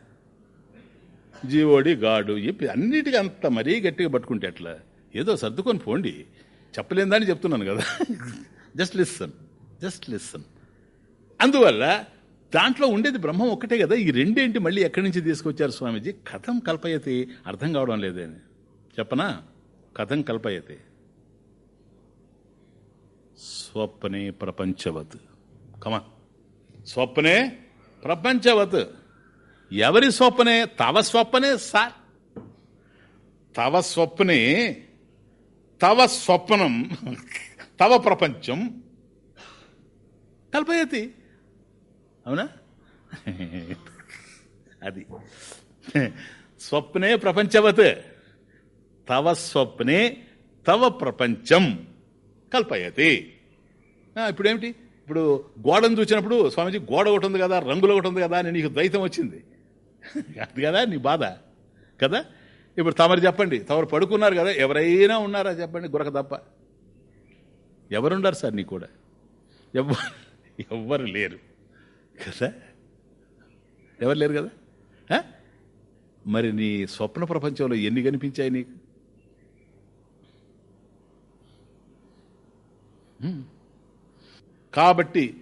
జీవోడి గాడు చెప్పి అన్నిటికీ అంత మరీ గట్టిగా పట్టుకుంటే అట్లా ఏదో సర్దుకొని పోండి. చెప్పలేందని చెప్తున్నాను కదా. జస్ట్ లిస్సన్ జస్ట్ లిస్సన్ అందువల్ల దాంట్లో ఉండేది బ్రహ్మం ఒక్కటే కదా. ఈ రెండేంటి మళ్ళీ ఎక్కడి నుంచి తీసుకొచ్చారు స్వామీజీ? కథం కల్పయతి అర్థం కావడం లేదని చెప్పనా? కథం కల్పయతి. స్వప్నే ప్రపంచవత్. కమా. స్వప్నే ప్రపంచవత్. ఎవరి స్వప్నే? తవ స్వప్నే సార్. తవ స్వప్నే తవ స్వప్నం తవ ప్రపంచం. కల్పయతి. అవునా? అది. స్వప్నే ప్రపంచవత్ తవ స్వప్నే తవ ప్రపంచం. కల్పయతి. ఇప్పుడేమిటి? ఇప్పుడు గోడను చూసినప్పుడు స్వామీజీ గోడ ఒకటి ఉంది కదా రంగులు ఒకటి ఉంది కదా అని నీకు ద్వైతం వచ్చింది. అది కదా నీ బాధ. కదా? ఇప్పుడు తమరు చెప్పండి. తమరు పడుకున్నారు కదా ఎవరైనా ఉన్నారా చెప్పండి గురక తప్ప. ఎవరున్నారు సార్ నీ కూడా? ఎవ్వరు ఎవ్వరు లేరు. కదా? ఎవరు లేరు కదా? మరి నీ స్వప్న ప్రపంచంలో ఎన్ని కనిపించాయి నీకు? కాబట్టి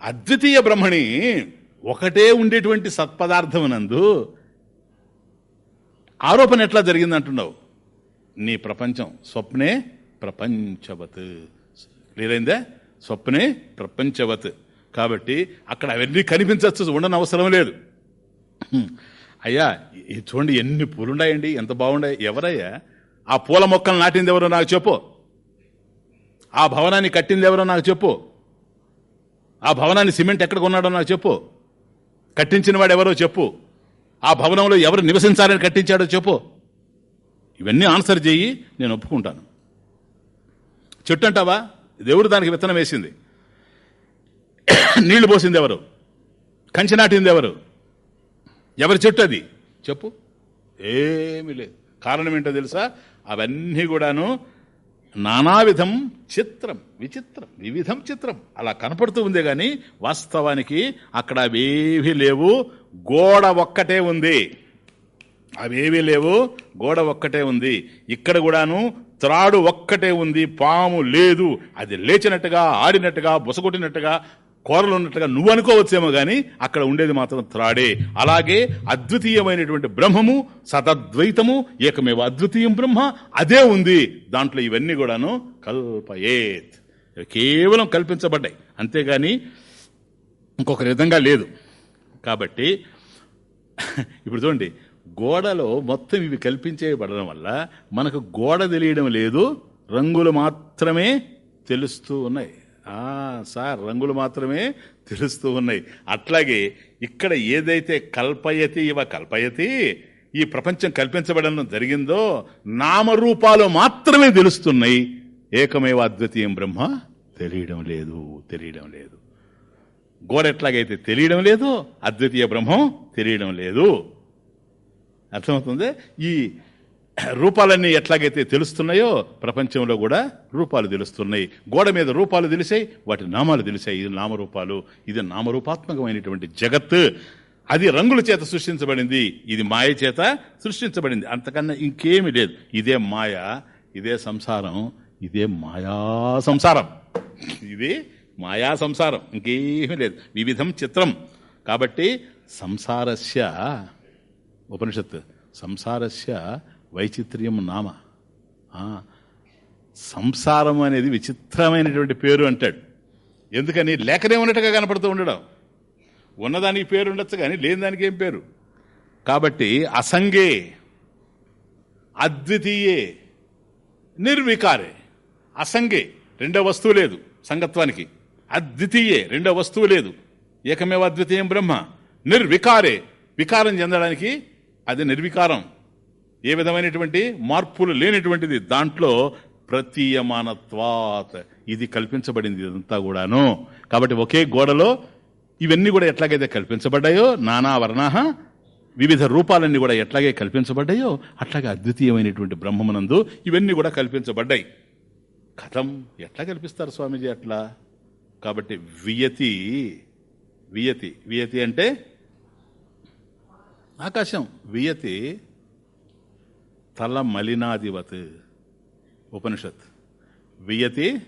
అద్వితీయ బ్రహ్మణి ఒకటే ఉండేటువంటి సత్పదార్థమునందు ఆరోపణ ఎట్లా జరిగింది అంటున్నావు నీ ప్రపంచం స్వప్నే ప్రపంచవత్. లేదైందే స్వప్నే ప్రపంచవత్. కాబట్టి అక్కడ అవన్నీ కనిపించవచ్చు ఉండని అవసరం లేదు. అయ్యా చూడండి ఎన్ని పూలున్నాయండి ఎంత బాగున్నాయి. ఎవరయ్యా? ఆ పూల మొక్కలు నాటింది ఎవరో నాకు చెప్పు. ఆ భవనాన్ని కట్టింది ఎవరో నాకు చెప్పు. ఆ భవనాన్ని సిమెంట్ ఎక్కడ కొన్నాడో నాకు చెప్పు. కట్టించిన వాడు ఎవరో చెప్పు. ఆ భవనంలో ఎవరు నివసించాలని కట్టించాడో చెప్పు. ఇవన్నీ ఆన్సర్ చేయి నేను ఒప్పుకుంటాను. చెట్టు అంటావా దేవుడు దానికి విత్తనం వేసింది. నీళ్ళు పోసింది ఎవరు కంచి నాటింది ఎవరు ఎవరి చెట్టు అది? చెప్పు. ఏమీ లేదు. కారణం ఏంటో తెలుసా? అవన్నీ కూడాను నానావిధం చిత్రం విచిత్రం వివిధం చిత్రం. అలా కనపడుతూ ఉందే కానీ వాస్తవానికి అక్కడ అవేవి లేవు. గోడ ఒక్కటే ఉంది. అవేవీ లేవు. గోడ ఒక్కటే ఉంది. ఇక్కడ కూడాను త్రాడు ఒక్కటే ఉంది. పాము లేదు. అది లేచినట్టుగా ఆడినట్టుగా బుసగొట్టినట్టుగా కోరలు ఉన్నట్టుగా నువ్వు అనుకోవచ్చేమో కానీ అక్కడ ఉండేది మాత్రం త్రాడే. అలాగే అద్వితీయమైనటువంటి బ్రహ్మము సతద్వైతము ఏకమేవ అద్వితీయం బ్రహ్మ అదే ఉంది. దాంట్లో ఇవన్నీ కూడాను కల్పయేత్. కేవలం కల్పించబడ్డాయి. అంతేగాని ఇంకొక విధంగా లేదు. కాబట్టి ఇప్పుడు చూడండి గోడలో మొత్తం ఇవి కల్పించేయబడడం వల్ల మనకు గోడ తెలియడం లేదు రంగులు మాత్రమే తెలుస్తూ ఉన్నాయి. సార్ రంగులు మాత్రమే తెలుస్తూ ఉన్నాయి. అట్లాగే ఇక్కడ ఏదైతే కల్పయతి ఇవ కల్పయతి ఈ ప్రపంచం కల్పించబడడం జరిగిందో నామరూపాలు మాత్రమే తెలుస్తున్నాయి. ఏకమేవ అద్వితీయం బ్రహ్మ? తెలియడం లేదు తెలియడం లేదు. గోడ ఎట్లాగైతే తెలియడం లేదు అద్వితీయ బ్రహ్మం తెలియడం లేదు. అర్థమవుతుంది? ఈ రూపాలన్నీ ఎట్లాగైతే తెలుస్తున్నాయో ప్రపంచంలో కూడా రూపాలు తెలుస్తున్నాయి. గోడ మీద రూపాలు తెలిసాయి వాటి నామాలు తెలిసాయి. ఇది నామరూపాలు ఇది నామరూపాత్మకమైనటువంటి జగత్ అది రంగుల చేత సృష్టించబడింది ఇది మాయ చేత సృష్టించబడింది. అంతకన్నా ఇంకేమీ లేదు. ఇదే మాయ ఇదే సంసారం ఇదే మాయా సంసారం. ఇది మాయా సంసారం. ఇంకేమీ లేదు. వివిధం చిత్రం. కాబట్టి సంసారస్య ఉపనిషత్ సంసారస్య వైచిత్ర్యం నామ. సంసారం అనేది విచిత్రమైనటువంటి పేరు అంటాడు. ఎందుకని? లేకనే ఉన్నట్టుగా కనపడుతూ ఉండడం. ఉన్నదానికి పేరు ఉండొచ్చు కానీ లేని దానికి ఏం పేరు? కాబట్టి అసంగే అద్వితీయే నిర్వికారే. అసంగే రెండో వస్తువు లేదు సంగత్వానికి. అద్వితీయే రెండో వస్తువు లేదు. ఏకమేవ అద్వితీయం బ్రహ్మ. నిర్వికారే. వికారం చెందడానికి అది నిర్వికారం. ఏ విధమైనటువంటి మార్పులు లేనటువంటిది దాంట్లో ప్రతీయమానత్వాత్. ఇది కల్పించబడింది ఇదంతా కూడాను. కాబట్టి ఒకే గోడలో ఇవన్నీ కూడా ఎట్లాగైతే కల్పించబడ్డాయో నానా వర్ణాహ వివిధ రూపాలన్నీ కూడా ఎట్లాగే కల్పించబడ్డాయో అట్లాగే అద్వితీయమైనటువంటి బ్రహ్మమునందు ఇవన్నీ కూడా కల్పించబడ్డాయి. కథం ఎట్లా కల్పిస్తారు స్వామీజీ అట్లా? కాబట్టి వియతి వియతి వియతి అంటే ఆకాశం. వియతి తల మలినాదివత్. ఉపనిషత్. వియతి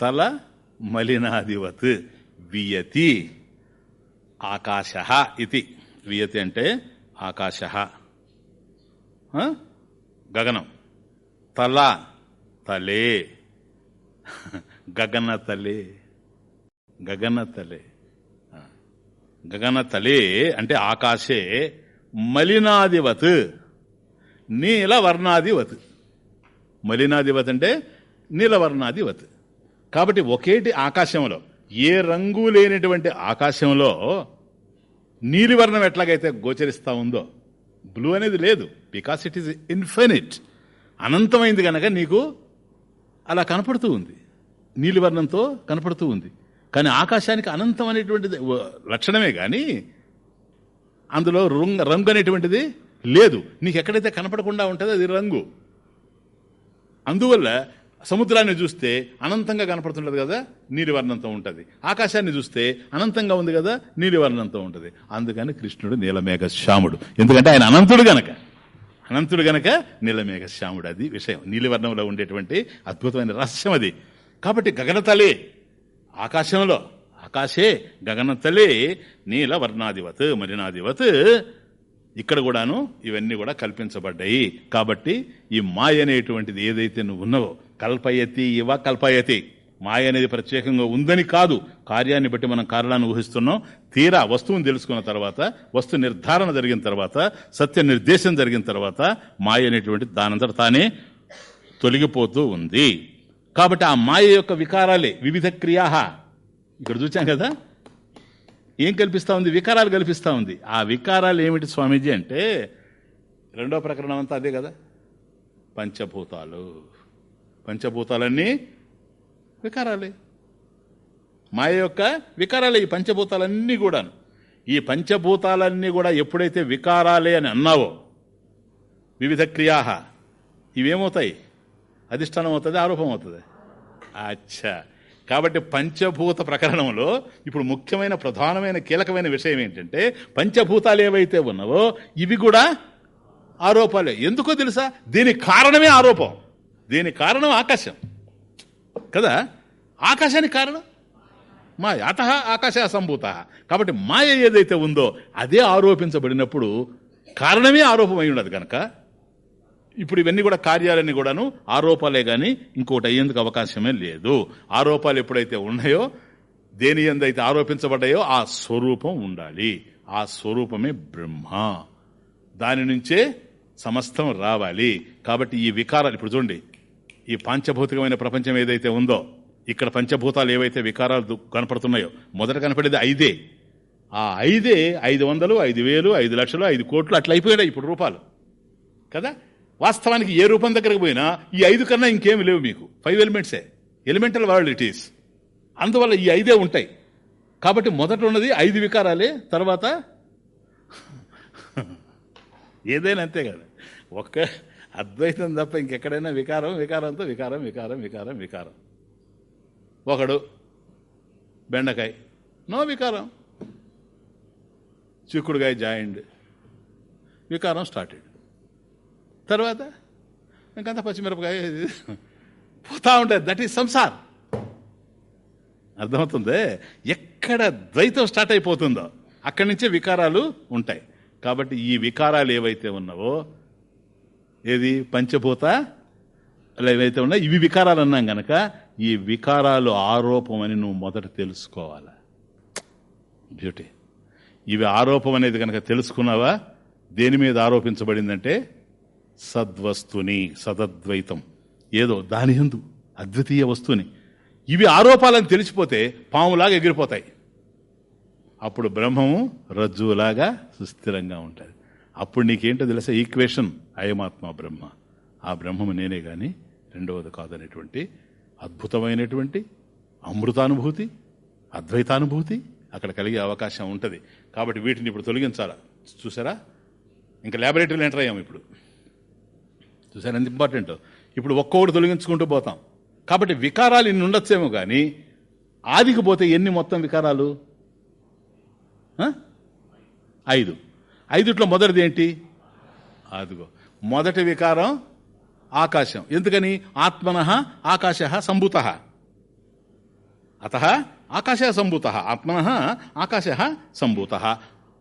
తల మలినాదివత్. వియతి. ఆకాశ ఇది. వియతి అంటే ఆకాశ. గగనం. తల తలే. గగన తలే. గగన తలే. గగన తలే అంటే ఆకాశే మలినాదివత్. నీలవర్ణాధివత్. మలినాధివత్ అంటే నీలవర్ణాధివత్. కాబట్టి ఒకేటి ఆకాశంలో ఏ రంగు లేనటువంటి ఆకాశంలో నీలివర్ణం ఎట్లాగైతే గోచరిస్తూ ఉందో బ్లూ అనేది లేదు బికాస్ ఇట్ ఈస్ ఇన్ఫినిట్ అనంతమైంది కనుక నీకు అలా కనపడుతూ ఉంది. నీలివర్ణంతో కనపడుతూ ఉంది. కానీ ఆకాశానికి అనంతం అనేటువంటిది లక్షణమే కానీ అందులో రంగు రంగు అనేటువంటిది లేదు. నీకు ఎక్కడైతే కనపడకుండా ఉంటుందో అది రంగు. అందువల్ల సముద్రాన్ని చూస్తే అనంతంగా కనపడుతుంటుంది కదా నీలివర్ణంతో ఉంటుంది. ఆకాశాన్ని చూస్తే అనంతంగా ఉంది కదా నీలివర్ణంతో ఉంటుంది. అందుకని కృష్ణుడు నీలమేఘ శ్యాముడు. ఎందుకంటే ఆయన అనంతుడు గనక. అనంతుడు గనక నీలమేఘ శ్యాముడు అది విషయం. నీలివర్ణంలో ఉండేటువంటి అద్భుతమైన రహస్యం అది. కాబట్టి గగనతలే ఆకాశంలో ఆకాశే గగనతలే నీలవర్ణాధివత్ మలినాధివత్ ఇక్కడ కూడాను ఇవన్నీ కూడా కల్పించబడ్డాయి. కాబట్టి ఈ మాయ అనేటువంటిది ఏదైతే నువ్వు ఉన్నావో కల్పయతి ఇవ కల్పయతి. మాయ అనేది ప్రత్యేకంగా ఉందని కాదు. కార్యాన్ని బట్టి మనం కారణాన్ని ఊహిస్తున్నాం. తీరా వస్తువుని తెలుసుకున్న తర్వాత వస్తు నిర్ధారణ జరిగిన తర్వాత సత్య నిర్దేశం జరిగిన తర్వాత మాయ అనేటువంటి దానంతట తానే తొలగిపోతూ ఉంది. కాబట్టి ఆ మాయ యొక్క వికారాలే వివిధ క్రియాహ. ఇక్కడ చూచాం కదా? ఏం కల్పిస్తూ ఉంది? వికారాలు కల్పిస్తూ ఉంది. ఆ వికారాలు ఏమిటి స్వామీజీ అంటే రెండో ప్రకరణం అంతా అదే కదా? పంచభూతాలు. పంచభూతాలన్నీ వికారాలే. మాయ యొక్క వికారాలే. ఈ పంచభూతాలన్నీ కూడాను. ఈ పంచభూతాలన్నీ కూడా ఎప్పుడైతే వికారాలే అని అన్నావో వివిధ క్రియా ఇవేమవుతాయి? అధిష్టానం అవుతుంది ఆరోపం అవుతుంది. అచ్చా. కాబట్టి పంచభూత ప్రకరణంలో ఇప్పుడు ముఖ్యమైన ప్రధానమైన కీలకమైన విషయం ఏంటంటే పంచభూతాలు ఏవైతే ఉన్నావో ఇవి కూడా ఆరోపాలే. ఎందుకో తెలుసా? దీనికి కారణమే ఆరోపం. దీని కారణం ఆకాశం. కదా? ఆకాశానికి కారణం? మాయ అత ఆకాశ సంభూత కాబట్టి మాయ ఏదైతే ఉందో అదే ఆరోపించబడినప్పుడు కారణమే ఆరోపమై ఉన్నది కనుక ఇప్పుడు ఇవన్నీ కూడా కార్యాలన్నీ కూడాను ఆరోపాలే కానీ ఇంకోటి అయ్యేందుకు అవకాశమే లేదు. ఆరోపాలు ఎప్పుడైతే ఉన్నాయో దేని ఎందైతే ఆరోపించబడ్డాయో ఆ స్వరూపం ఉండాలి. ఆ స్వరూపమే బ్రహ్మ. దాని నుంచే సమస్తం రావాలి. కాబట్టి ఈ వికారాలు ఇప్పుడు చూడండి ఈ పాంచభౌతికమైన ప్రపంచం ఏదైతే ఉందో ఇక్కడ పంచభూతాలు ఏవైతే వికారాలు కనపడుతున్నాయో మొదట కనపడేది ఐదే. ఆ ఐదే ఐదు వందలు ఐదు వేలు ఐదు లక్షలు ఐదు కోట్లు అట్లా అయిపోయాయి ఇప్పుడు రూపాలు. కదా? వాస్తవానికి ఏ రూపం దగ్గరకు పోయినా ఈ ఐదు కన్నా ఇంకేమి లేవు మీకు. ఫైవ్ ఎలిమెంట్సే ఎలిమెంటల్ వరల్డ్ ఇట్ ఈస్ అందువల్ల ఈ ఐదే ఉంటాయి. కాబట్టి మొదట ఉన్నది ఐదు వికారాలే తర్వాత ఏదైనా అంతే కదా. ఒక్క అద్వైతం తప్ప ఇంకెక్కడైనా వికారం వికారంతో వికారం వికారం వికారం వికారం. ఒకడు బెండకాయ. నో వికారం. చిక్కుడుకాయ జాయింట్. వికారం స్టార్టెడ్ తర్వాత ఇంకంతా పచ్చిమిరపకాయ పోతా ఉంటుంది. దట్ ఈజ్ సంసార్ అర్థమవుతుంది? ఎక్కడ ద్వైతం స్టార్ట్ అయిపోతుందో అక్కడి నుంచే వికారాలు ఉంటాయి. కాబట్టి ఈ వికారాలు ఏవైతే ఉన్నావో ఏది? పంచభూత అలా ఏవైతే ఉన్నాయో ఇవి వికారాలు అన్నాం గనక ఈ వికారాలు ఆరోపం అని నువ్వు మొదట తెలుసుకోవాలి. బ్యూటీ ఇవి ఆరోపం అనేది కనుక తెలుసుకున్నావా? దేని మీద ఆరోపించబడిందంటే సద్వస్తుని సదద్వైతం. ఏదో దాని ఎందు అద్వితీయ వస్తువుని. ఇవి ఆరోపాలని తెలిసిపోతే పాములాగా ఎగిరిపోతాయి. అప్పుడు బ్రహ్మము రజ్జువులాగా సుస్థిరంగా ఉంటుంది అప్పుడు నీకేంటో తెలుసా? ఈక్వేషన్ అయమాత్మ బ్రహ్మ. ఆ బ్రహ్మము నేనే కానీ రెండవది కాదనేటువంటి అద్భుతమైనటువంటి అమృతానుభూతి అద్వైతానుభూతి అక్కడ కలిగే అవకాశం ఉంటుంది. కాబట్టి వీటిని ఇప్పుడు తొలగించాలా? చూసారా? ఇంకా ల్యాబొరేటరీలు ఎంటర్ అయ్యాము ఇప్పుడు. చూసారు? ఎంత ఇంపార్టెంట్? ఇప్పుడు ఒక్కొక్కటి తొలగించుకుంటూ పోతాం. కాబట్టి వికారాలు ఇన్ని ఉండొచ్చేమో కానీ ఆదికి పోతే ఎన్ని మొత్తం వికారాలు? ఐదు. ఐదుట్లో మొదటిది ఏంటి? అదిగో. మొదటి వికారం ఆకాశం. ఎందుకని? ఆత్మన ఆకాశ సంభూత. అత ఆకాశ సంభూత. ఆత్మన ఆకాశ సంభూత.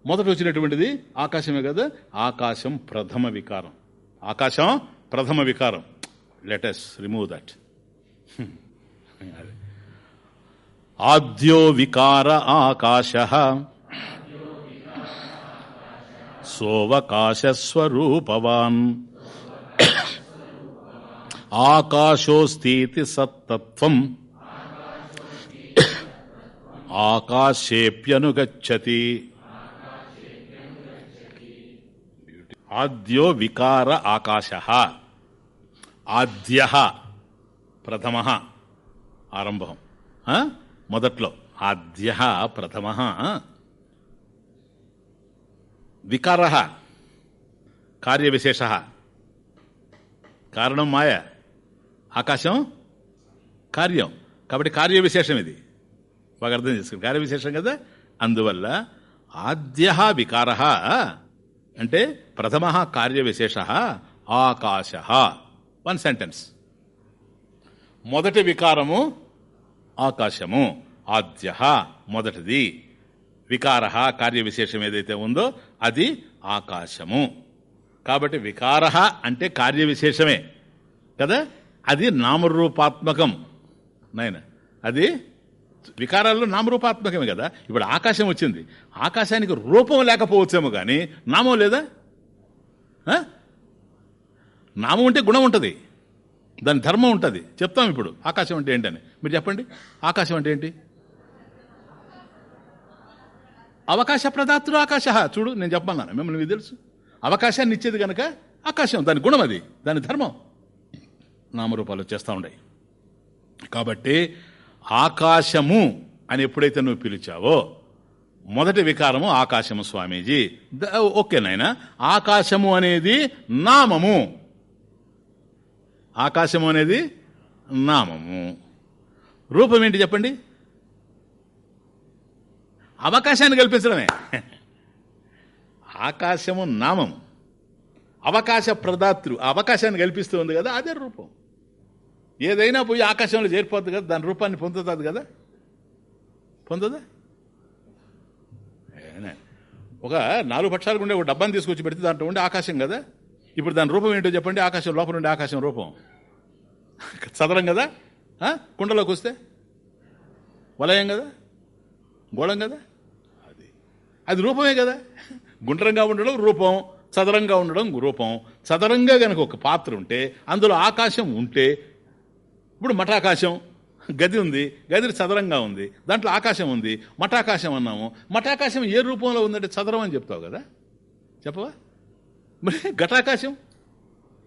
మొదట వచ్చినటువంటిది ఆకాశమే కదా? ఆకాశం ప్రథమ వికారం. ఆకాశం ప్రథమ వికారం. లెటస్ రిమూవ్ దట్ ఆద్యో వికార ఆకాశ. సోవకాశస్వరూపవాన్ ఆకాశోస్తి సత్తత్వం. ఆకాశేప్యనుగచ్చతి. ఆద్యో వికార ఆకాశ. ఆద్య. ప్రథమ. ఆరంభం. మొదట్లో. ఆద్య ప్రథమ. వికార. కార్యవిశేష. కారణం మాయ. ఆకాశం కార్యం. కాబట్టి కార్యవిశేషం ఇది. బాగా అర్థం చేసుకోండి. కార్యవిశేషం కదా? అందువల్ల ఆద్య వికార. అంటే ప్రథమ కార్యవిశేష ఆకాశ. వన్ సెంటెన్స్ మొదటి వికారము ఆకాశము. ఆద్య మొదటిది. వికార కార్య విశేషం ఏదైతే ఉందో అది ఆకాశము. కాబట్టి వికార అంటే కార్య విశేషమే కదా? అది నామరూపాత్మకం. నాయన అది వికారాల్లో నామరూపాత్మకమే కదా? ఇప్పుడు ఆకాశం వచ్చింది. ఆకాశానికి రూపం లేకపోవచ్చేమో కానీ నామం లేదా? నామం ఉంటే గుణం ఉంటుంది. దాని ధర్మం ఉంటుంది. చెప్తాం ఇప్పుడు. ఆకాశం అంటే ఏంటని. మీరు చెప్పండి. ఆకాశం అంటే ఏంటి? అవకాశ ప్రదాతుడు ఆకాశ. చూడు నేను చెప్పమన్నాను. మిమ్మల్ని మీకు తెలుసు. అవకాశాన్ని ఇచ్చేది కనుక ఆకాశం. దాని గుణం అది. దాని ధర్మం. నామరూపాలు వచ్చేస్తూ ఉన్నాయి కాబట్టి ఆకాశము అని ఎప్పుడైతే నువ్వు పిలిచావో మొదటి వికారము ఆకాశము స్వామీజీ. ద- ఓకే ఆకాశము అనేది నామము. ఆకాశము అనేది నామము. రూపం ఏంటి చెప్పండి? అవకాశాన్ని కల్పించడమే. ఆకాశము నామం అవకాశ ప్రదాతృ అవకాశాన్ని కల్పిస్తూ ఉంది కదా అదే రూపం. ఏదైనా పోయి ఆకాశంలో చేరిపోద్ది కదా దాని రూపాన్ని పొందుతుంది కదా. పొందదా? ఒక నాలుగు పక్షాలకు ఉండే ఒక డబ్బాని తీసుకొచ్చి పెడితే దాంట్లో ఉండే ఆకాశం కదా? ఇప్పుడు దాని రూపం ఏంటో చెప్పండి. ఆకాశం లోపల ఉండే ఆకాశం రూపం. చదరం కదా? కుండలోకి వస్తే? వలయం కదా? గోళం కదా? అది. అది రూపమే కదా. గుండ్రంగా ఉండడం రూపం చదరంగా ఉండడం రూపం. చదరంగా గనక ఒక పాత్ర ఉంటే అందులో ఆకాశం ఉంటే ఇప్పుడు మఠాకాశం గది ఉంది గది చదరంగా ఉంది దాంట్లో ఆకాశం ఉంది మఠాకాశం అన్నాము. మఠాకాశం ఏ రూపంలో ఉందంటే చదరం అని చెప్తావు కదా? చెప్పవా? మరి ఘటాకాశం?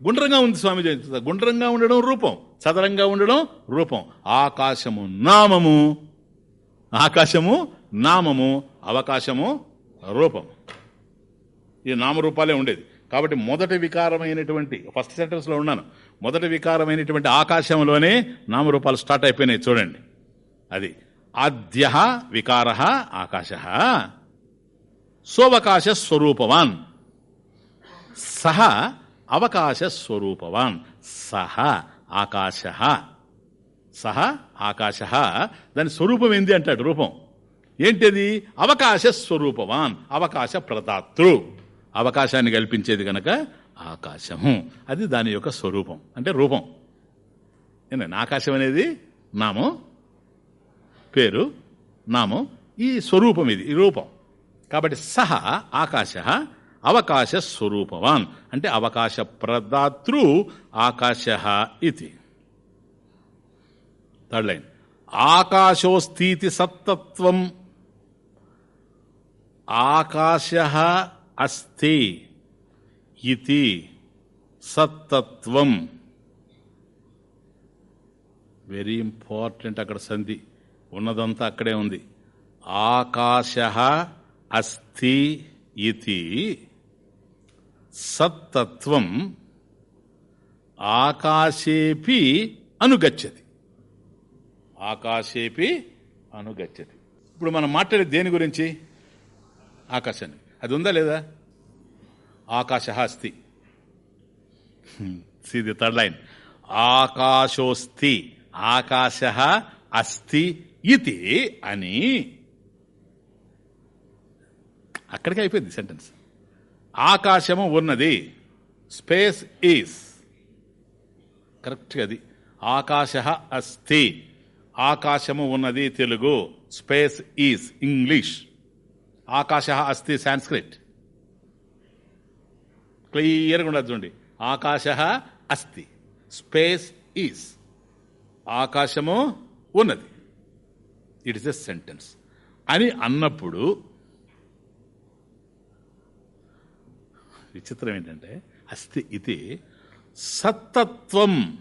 గుండ్రంగా ఉంది స్వామి జయంతి గుండ్రంగా ఉండడం రూపం చదరంగా ఉండడం రూపం. ఆకాశము నామము. ఆకాశము నామము అవకాశము రూపం. ఈ నామరూపాలే ఉండేది. కాబట్టి మొదటి వికారమైనటువంటి ఫస్ట్ సెంటెన్స్లో ఉన్నాను. మొదటి వికారమైనటువంటి ఆకాశంలోనే నామరూపాలు స్టార్ట్ అయిపోయినాయి చూడండి. అది ఆద్య వికార ఆకాశ సోవకాశ స్వరూపవాన్. సహ అవకాశ స్వరూపవాన్. సహ ఆకాశ సహ ఆకాశ దాని స్వరూపం ఏంది అంటాడు రూపం? ఏంటిది? అవకాశ స్వరూపవాన్. అవకాశ ప్రదాతృ. అవకాశాన్ని కల్పించేది కనుక ఆకాశము అది దాని యొక్క స్వరూపం. అంటే రూపం. ఏంటండి ఆకాశం అనేది నామం? పేరు? నామం? ఈ స్వరూపం ఇది ఈ రూపం. కాబట్టి సహ ఆకాశ అవకాశ స్వరూపవాన్. అంటే అవకాశ ప్రదాతృ ఆకాశ ఇది. Third line. ఆకాశోస్థితి సత్తత్వం. ఆకాశ అస్థి. ఇది సత్తత్వం వెరీ ఇంపార్టెంట్ అక్కడ సంధి ఉన్నదంతా అక్కడే ఉంది। ఆకాశ అస్థి ఇది సత్తత్వం ఆకాశేపి అనుగచ్చది ఆకాశేపి అనుగచ్చది ఇప్పుడు మనం మాట్లాడేది దేని గురించి? ఆకాశాన్ని। అది ఉందా లేదా? ఆకాశ అస్తి సీది థర్డ్ లైన్ ఆకాశోస్తి ఆకాశ అస్తి ఇది అని అక్కడికి అయిపోయింది సెంటెన్స్ ఆకాశము ఉన్నది. స్పేస్ ఈస్ కరెక్ట్గా అది. ఆకాశ అస్తి. ఆకాశము ఉన్నది తెలుగు. స్పేస్ ఈస్ ఇంగ్లీష్ ఆకాశ అస్తి సాంస్క్రిట్ క్లియర్గా ఉండదు చూడండి. ఆకాశ అస్తి. స్పేస్ ఈస్ ఆకాశము ఉన్నది. ఇట్ ఇస్ ఎ సెంటెన్స్ అని అన్నప్పుడు విచిత్రం ఏంటంటే అస్తి ఇది సత్తత్వం.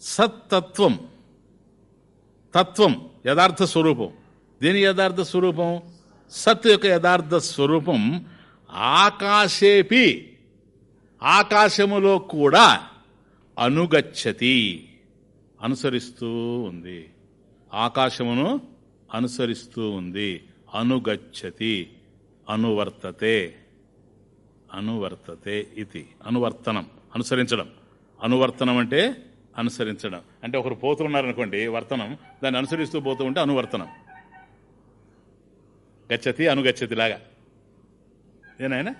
సత్తత్వం. తత్వం యథార్థ స్వరూపం. దేని యథార్థ స్వరూపం? సత్ యొక్క యథార్థ స్వరూపం ఆకాశేపి ఆకాశములో కూడా అనుగచ్చతి. అనుసరిస్తూ ఉంది. ఆకాశమును అనుసరిస్తూ ఉంది. అనుగచ్చతి. అనువర్తతే. అనువర్తతే ఇది. అనువర్తనం. అనుసరించడం. అనువర్తనం అంటే అనుసరించడం. అంటే ఒకరు పోతున్నారనుకోండి వర్తనం. దాన్ని అనుసరిస్తూ పోతూ ఉంటే అనువర్తనం. గచ్చతి అనుగచ్చతి లాగా ఏనాయనా?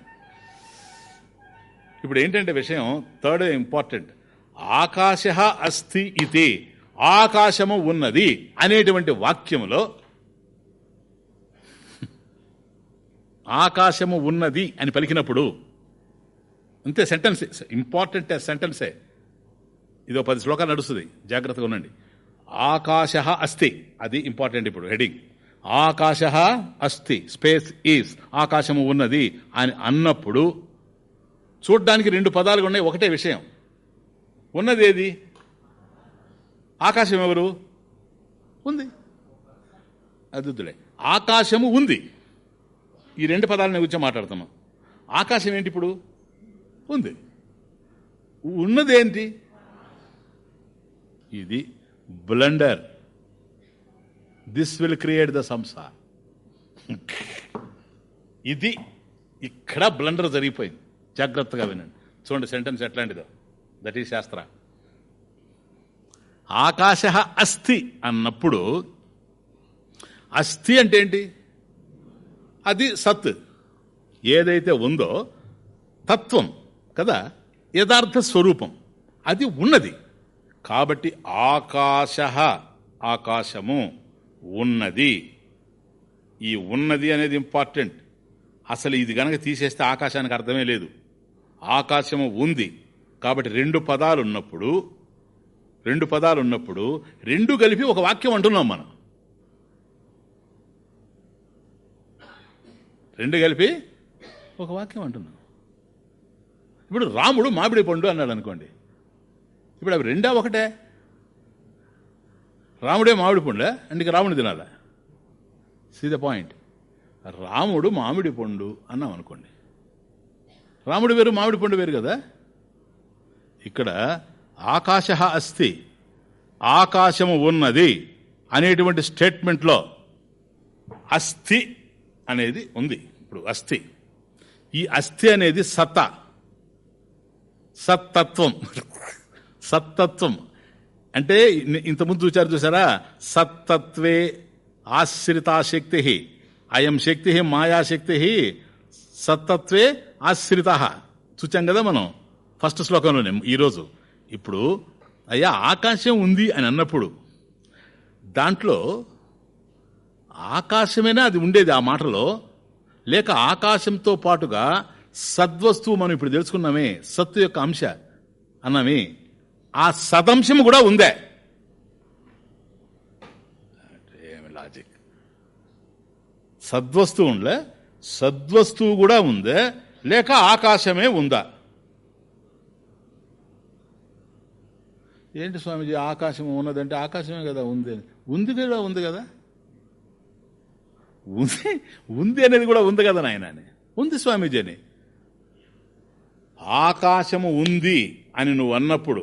ఇప్పుడు ఏంటంటే విషయం థర్డ్ ఇంపార్టెంట్. ఆకాశ అస్థి ఇది ఆకాశము ఉన్నది అనేటువంటి వాక్యములో ఆకాశము ఉన్నది అని పలికినప్పుడు అంతే సెంటెన్స్ ఇంపార్టెంట్ సెంటెన్సే. ఇదో పది శ్లోకాలు నడుస్తుంది. జాగ్రత్తగా ఉండండి. ఆకాశ అస్థి అది ఇంపార్టెంట్ ఇప్పుడు హెడింగ్. ఆకాశ అస్థి స్పేస్ ఈజ్ ఆకాశము ఉన్నది అని అన్నప్పుడు చూడ్డానికి రెండు పదాలు ఉన్నాయి ఒకటే విషయం. ఉన్నది ఏది? ఆకాశం ఎవరు? ఉంది. అద్దులే ఆకాశము ఉంది. ఈ రెండు పదాలని గురించి మాట్లాడుతున్నాం. ఆకాశం ఏంటి ఇప్పుడు? ఉంది. ఉన్నది ఏంటి ఇది blunder. This will create the samsar ఇది ఇక్కడ బ్లండర్ జరిగిపోయింది. జాగ్రత్తగా వినండి. చూడండి సెంటెన్స్ ఎట్లాంటిదో. దట్ ఈ శాస్త్ర. ఆకాశ అస్థి అన్నప్పుడు అస్థి అంటే ఏంటి? అది సత్. ఏదైతే ఉందో తత్వం కదా? యథార్థ స్వరూపం. అది ఉన్నది. కాబట్టి ఆకాశ ఆకాశము. ఉన్నది. ఈ ఉన్నది అనేది ఇంపార్టెంట్. అసలు ఇది గనక తీసేస్తే ఆకాశానికి అర్థమే లేదు. ఆకాశము ఉంది. కాబట్టి రెండు పదాలు ఉన్నప్పుడు రెండు పదాలు ఉన్నప్పుడు రెండు కలిపి ఒక వాక్యం అంటున్నాం మనం. రెండు కలిపి ఒక వాక్యం అంటున్నాం. ఇప్పుడు రాముడు మామిడి పండు అన్నాడు అనుకోండి. ఇప్పుడు అవి రెండా ఒకటే? రాముడే మామిడి పండు అందుకే రాముడు తినాలా? సీ ద పాయింట్ రాముడు మామిడి పండు అన్నాం అనుకోండి. రాముడు వేరు మామిడి పండు వేరు కదా? ఇక్కడ ఆకాశ అస్థి ఆకాశము ఉన్నది అనేటువంటి స్టేట్మెంట్లో అస్థి అనేది ఉంది. ఇప్పుడు అస్థి. ఈ అస్థి అనేది సత్త. సత్తత్వం. సత్తత్వం. అంటే ఇంతకుముందు చూచారు చూసారా? సత్తత్వే ఆశ్రితాశక్తి. అయం శక్తి మాయాశక్తి సత్తత్వే ఆశ్రిత. చూచాం కదా మనం ఫస్ట్ శ్లోకంలోనే ఈరోజు ఇప్పుడు అయ్యా ఆకాశం ఉంది అని అన్నప్పుడు దాంట్లో ఆకాశమేనా అది ఉండేది ఆ మాటలో లేక ఆకాశంతో పాటుగా సద్వస్తువు మనం ఇప్పుడు తెలుసుకున్నామే సత్తు యొక్క అంశ అన్నామే. ఆ సదంశం కూడా ఉందే. ఏమి లాజిక్ సద్వస్తువు ఉండలే సద్వస్తువు కూడా ఉందే లేక ఆకాశమే ఉందా? ఏంటి స్వామిజీ ఆకాశం ఉన్నదంటే ఆకాశమే కదా ఉంది? ఉంది కూడా ఉంది కదా? ఉంది ఉంది అనేది కూడా ఉంది కదా నాయన అని ఉంది స్వామీజీ అని. ఆకాశము ఉంది అని నువ్వు అన్నప్పుడు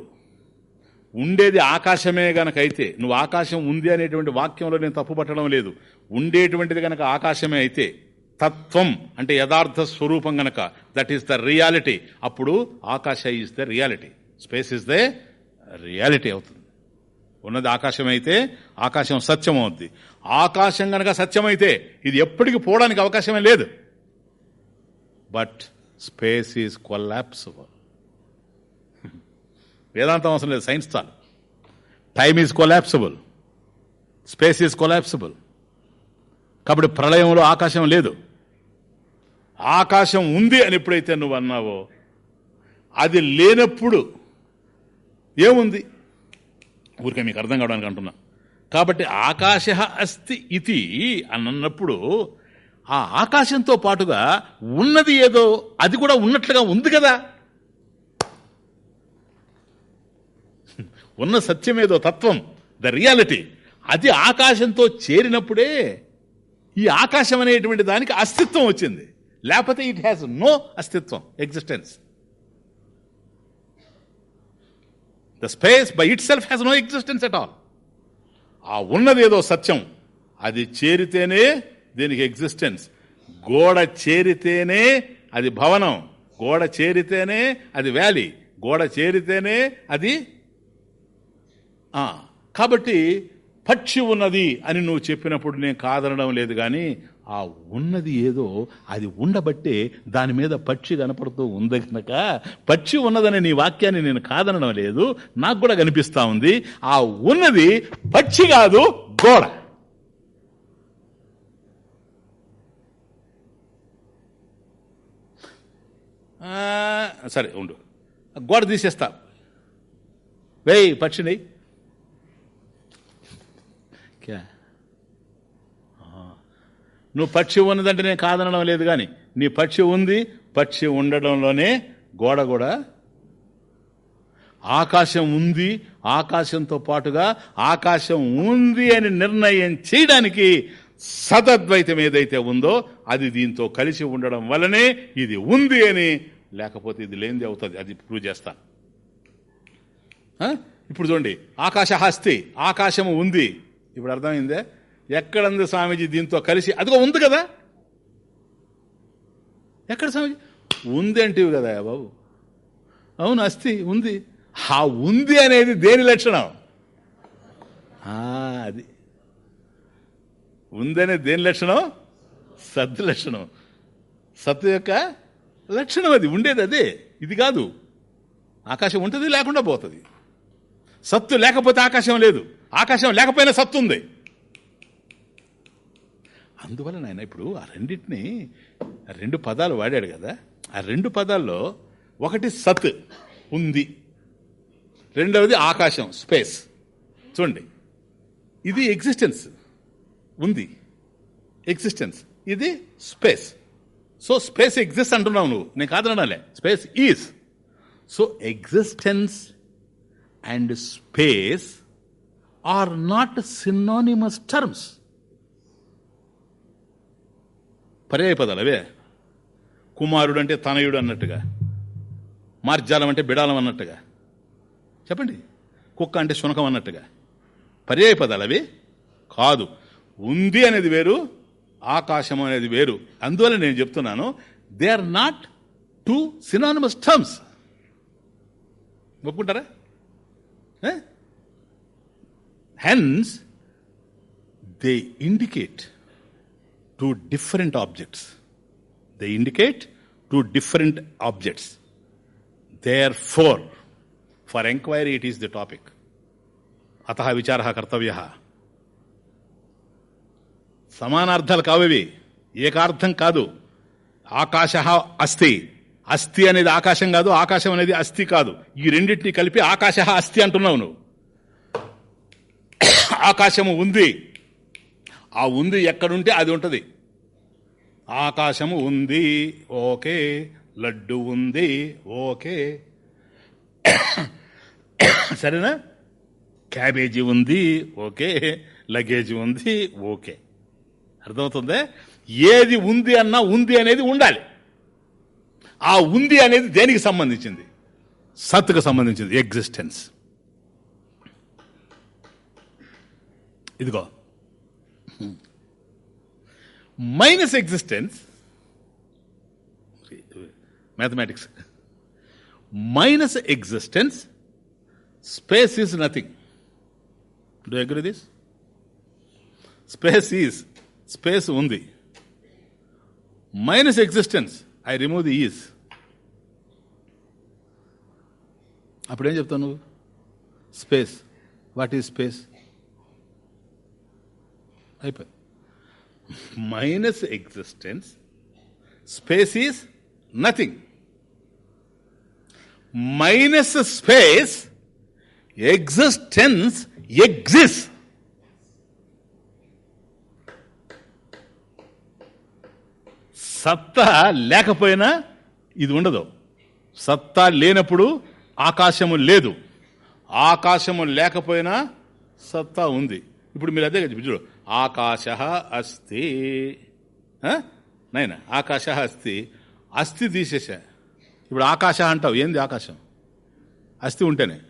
ఉండేది ఆకాశమే గనకైతే నువ్వు ఆకాశం ఉంది అనేటువంటి వాక్యంలో నేను తప్పు పట్టడం లేదు. ఉండేటువంటిది గనక ఆకాశమే అయితే తత్వం అంటే యథార్థ స్వరూపం గనక దట్ ఈస్ ద రియాలిటీ అప్పుడు ఆకాశ is the reality space is the reality అవుతుంది. ఉన్నది ఆకాశం అయితే ఆకాశం సత్యం అవుద్ది. ఆకాశం గనక సత్యమైతే ఇది ఎప్పటికీ పోవడానికి అవకాశమే లేదు. బట్ స్పేస్ ఈజ్ కొలాప్సబుల్ వేదాంతం అవసరం లేదు సైన్స్ చాలు. Time is collapsible space is collapsible కాబట్టి ప్రళయంలో ఆకాశం లేదు. ఆకాశం ఉంది అని ఎప్పుడైతే నువ్వు అన్నావో అది లేనప్పుడు ఏముంది? ఊరికే మీకు అర్థం కావడానికి అంటున్నా. కాబట్టి ఆకాశ అస్తి ఇది అన్నప్పుడు ఆ ఆకాశంతో పాటుగా ఉన్నది ఏదో అది కూడా ఉన్నట్లుగా ఉంది కదా. ఉన్న సత్యమేదో తత్వం ద రియాలిటీ అది ఆకాశంతో చేరినప్పుడే ఈ ఆకాశం అనేటువంటి దానికి అస్తిత్వం వచ్చింది. లేకపోతే ఇట్ హ్యాస్ నో అస్తిత్వం existence the space by itself has no existence at all ఆ ఏదో సత్యం అది చేరితేనే దీనికి ఎగ్జిస్టెన్స్ గోడ చేరితేనే అది భవనం గోడ చేరితేనే అది వ్యాలీ గోడ చేరితేనే అది కాబట్టి పక్షి ఉన్నది అని నువ్వు చెప్పినప్పుడు నేను కాదనడం లేదు కానీ ఆ ఉన్నది ఏదో అది ఉండబట్టే దాని మీద పక్షి కనపడుతూ ఉంది కనుక పక్షి ఉన్నదని నీ వాక్యాన్ని నేను కాదనడం లేదు నాకు కూడా కనిపిస్తా ఉంది. ఆ ఉన్నది పక్షి కాదు గోడ. సరే ఉండు. గోడ తీసేస్తా. వేయ్ పక్షిని ఓకే. నువ్వు పక్షి ఉన్నదంటే నేను కాదనడం లేదు కానీ నీ పక్షి ఉంది పక్షి ఉండడంలోనే గోడ కూడా. ఆకాశం ఉంది ఆకాశంతో పాటుగా ఆకాశం ఉంది అని నిర్ణయం చేయడానికి సతద్వైతం ఏదైతే ఉందో అది దీంతో కలిసి ఉండడం వల్లనే ఇది ఉంది అని లేకపోతే ఇది లేనిది అవుతుంది. అది ప్రూవ్ చేస్తాను ఇప్పుడు చూడండి ఆకాశ హస్తి ఆకాశము ఉంది. ఇప్పుడు అర్థమైందే? ఎక్కడంది స్వామీజీ దీంతో కలిసి? అదిగో ఉంది కదా? ఎక్కడ స్వామీజీ? ఉంది అంటివి కదా బాబు? అవును అస్థి ఉంది. ఆ ఉంది అనేది దేని లక్షణం? అది. ఉంది అనేది దేని లక్షణం? సత్ లక్షణం. సత్ యొక్క లక్షణం అది ఉండేది అదే. ఇది కాదు. ఆకాశం ఉంటుంది లేకుండా పోతుంది. సత్తు లేకపోతే ఆకాశం లేదు. ఆకాశం లేకపోయినా సత్తు ఉంది అందువలన ఆయన ఇప్పుడు ఆ రెండింటిని రెండు పదాలు వాడాడు కదా ఆ రెండు పదాల్లో ఒకటి సత్ ఉంది రెండవది ఆకాశం స్పేస్. చూడండి ఇది ఎగ్జిస్టెన్స్ ఉంది ఎగ్జిస్టెన్స్ ఇది స్పేస్. సో స్పేస్ ఎగ్జిస్ట్ అంటున్నావు నువ్వు నేను కాదనడాలే space is so existence and space are not synonymous terms. పర్యాయ పదాలు అవే. కుమారుడు అంటే తనయుడు అన్నట్టుగా మార్జాలం అంటే బిడాలం అన్నట్టుగా చెప్పండి. కుక్క అంటే శునకం అన్నట్టుగా పర్యాయ పదాలు అవి? కాదు. ఉంది అనేది వేరు ఆకాశం అనేది వేరు. అందువల్ల నేను చెప్తున్నాను they are not two synonymous terms. ఒప్పుకుంటారా hence they indicate two different objects they indicate two different objects therefore for enquiry it is the topic అత విచార కర్తవ్య సమానార్థాలు కావవి ఏకార్థం కాదు ఆకాశ అస్థి అస్థి అనేది ఆకాశం కాదు ఆకాశం అనేది అస్థి కాదు ఈ రెండింటిని కలిపి ఆకాశ అస్థి అంటున్నావు నువ్వు. ఆకాశము ఉంది. ఆ ఉంది ఎక్కడుంటే అది ఉంటుంది. ఆకాశము ఉంది ఓకే. లడ్డు ఉంది ఓకే. సరేనా? క్యాబేజీ ఉంది ఓకే. లగేజ్ ఉంది ఓకే. అర్థమవుతుందే? ఏది ఉంది అన్నా ఉంది అనేది ఉండాలి. ఆ ఉంది అనేది దేనికి సంబంధించింది? సత్తుకు సంబంధించింది ఎగ్జిస్టెన్స్ ఇదిగో. Minus existence mathematics minus existence space is nothing do agree this space is space ఉంది. Minus existence I remove the is అప్పుడేం చెప్తావు నువ్వు? స్పేస్ వాట్ ఈజ్ స్పేస్ అయిపోయింది. Minus existence space is nothing minus space existence exist సత్తా లేకపోయినా ఇది ఉండదు. సత్తా లేనప్పుడు ఆకాశము లేదు. ఆకాశము లేకపోయినా సత్తా ఉంది. ఇప్పుడు మీరు అదే కదా చూడు ఆకాశ అస్తి నైనా ఆకాశ అస్తి అస్థి తీసేసా ఇప్పుడు ఆకాశ అంటావు ఏంది ఆకాశం? అస్థి ఉంటేనే.